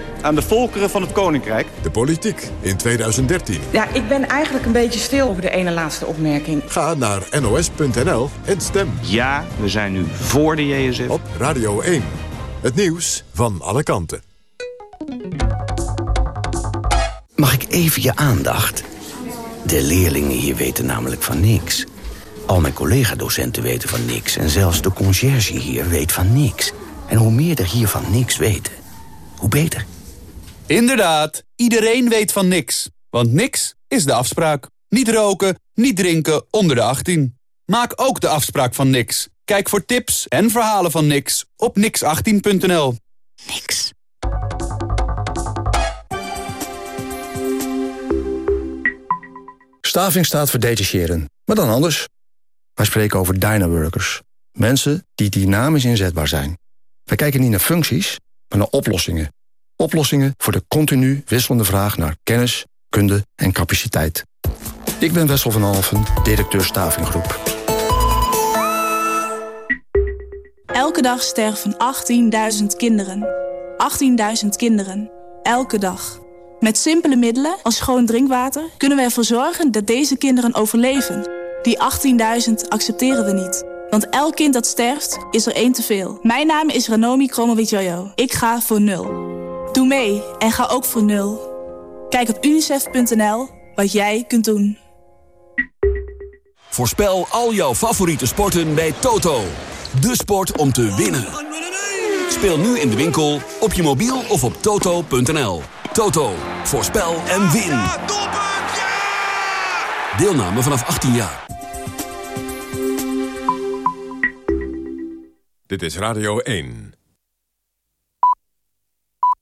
aan de volkeren van het Koninkrijk. De politiek in 2013. Ja, ik ben eigenlijk een beetje stil over de ene laatste opmerking. Ga naar nos.nl en stem. Ja, we zijn nu voor de JSF. Op Radio 1. Het nieuws van alle kanten. Mag ik even je aandacht? De leerlingen hier weten namelijk van niks. Al mijn collega-docenten weten van niks. En zelfs de conciërge hier weet van niks. En hoe meer er hier van niks weten, hoe beter. Inderdaad, iedereen weet van niks. Want niks is de afspraak. Niet roken, niet drinken onder de 18. Maak ook de afspraak van niks. Kijk voor tips en verhalen van niks op nix18.nl. Niks. Staving staat voor detacheren, maar dan anders. Wij spreken over dynaworkers. Mensen die dynamisch inzetbaar zijn. Wij kijken niet naar functies, maar naar oplossingen. Oplossingen voor de continu wisselende vraag naar kennis, kunde en capaciteit. Ik ben Wessel van Alfen, directeur Stavinggroep. Elke dag sterven 18.000 kinderen. 18.000 kinderen. Elke dag. Met simpele middelen als schoon drinkwater kunnen we ervoor zorgen dat deze kinderen overleven. Die 18.000 accepteren we niet. Want elk kind dat sterft, is er één te veel. Mijn naam is Ranomi Kromowidjojo. Ik ga voor nul. Doe mee en ga ook voor nul. Kijk op unicef.nl wat jij kunt doen. Voorspel al jouw favoriete sporten bij Toto. De sport om te winnen. Speel nu in de winkel, op je mobiel of op toto.nl. Toto, voorspel en win. Deelname vanaf 18 jaar. Dit is Radio 1.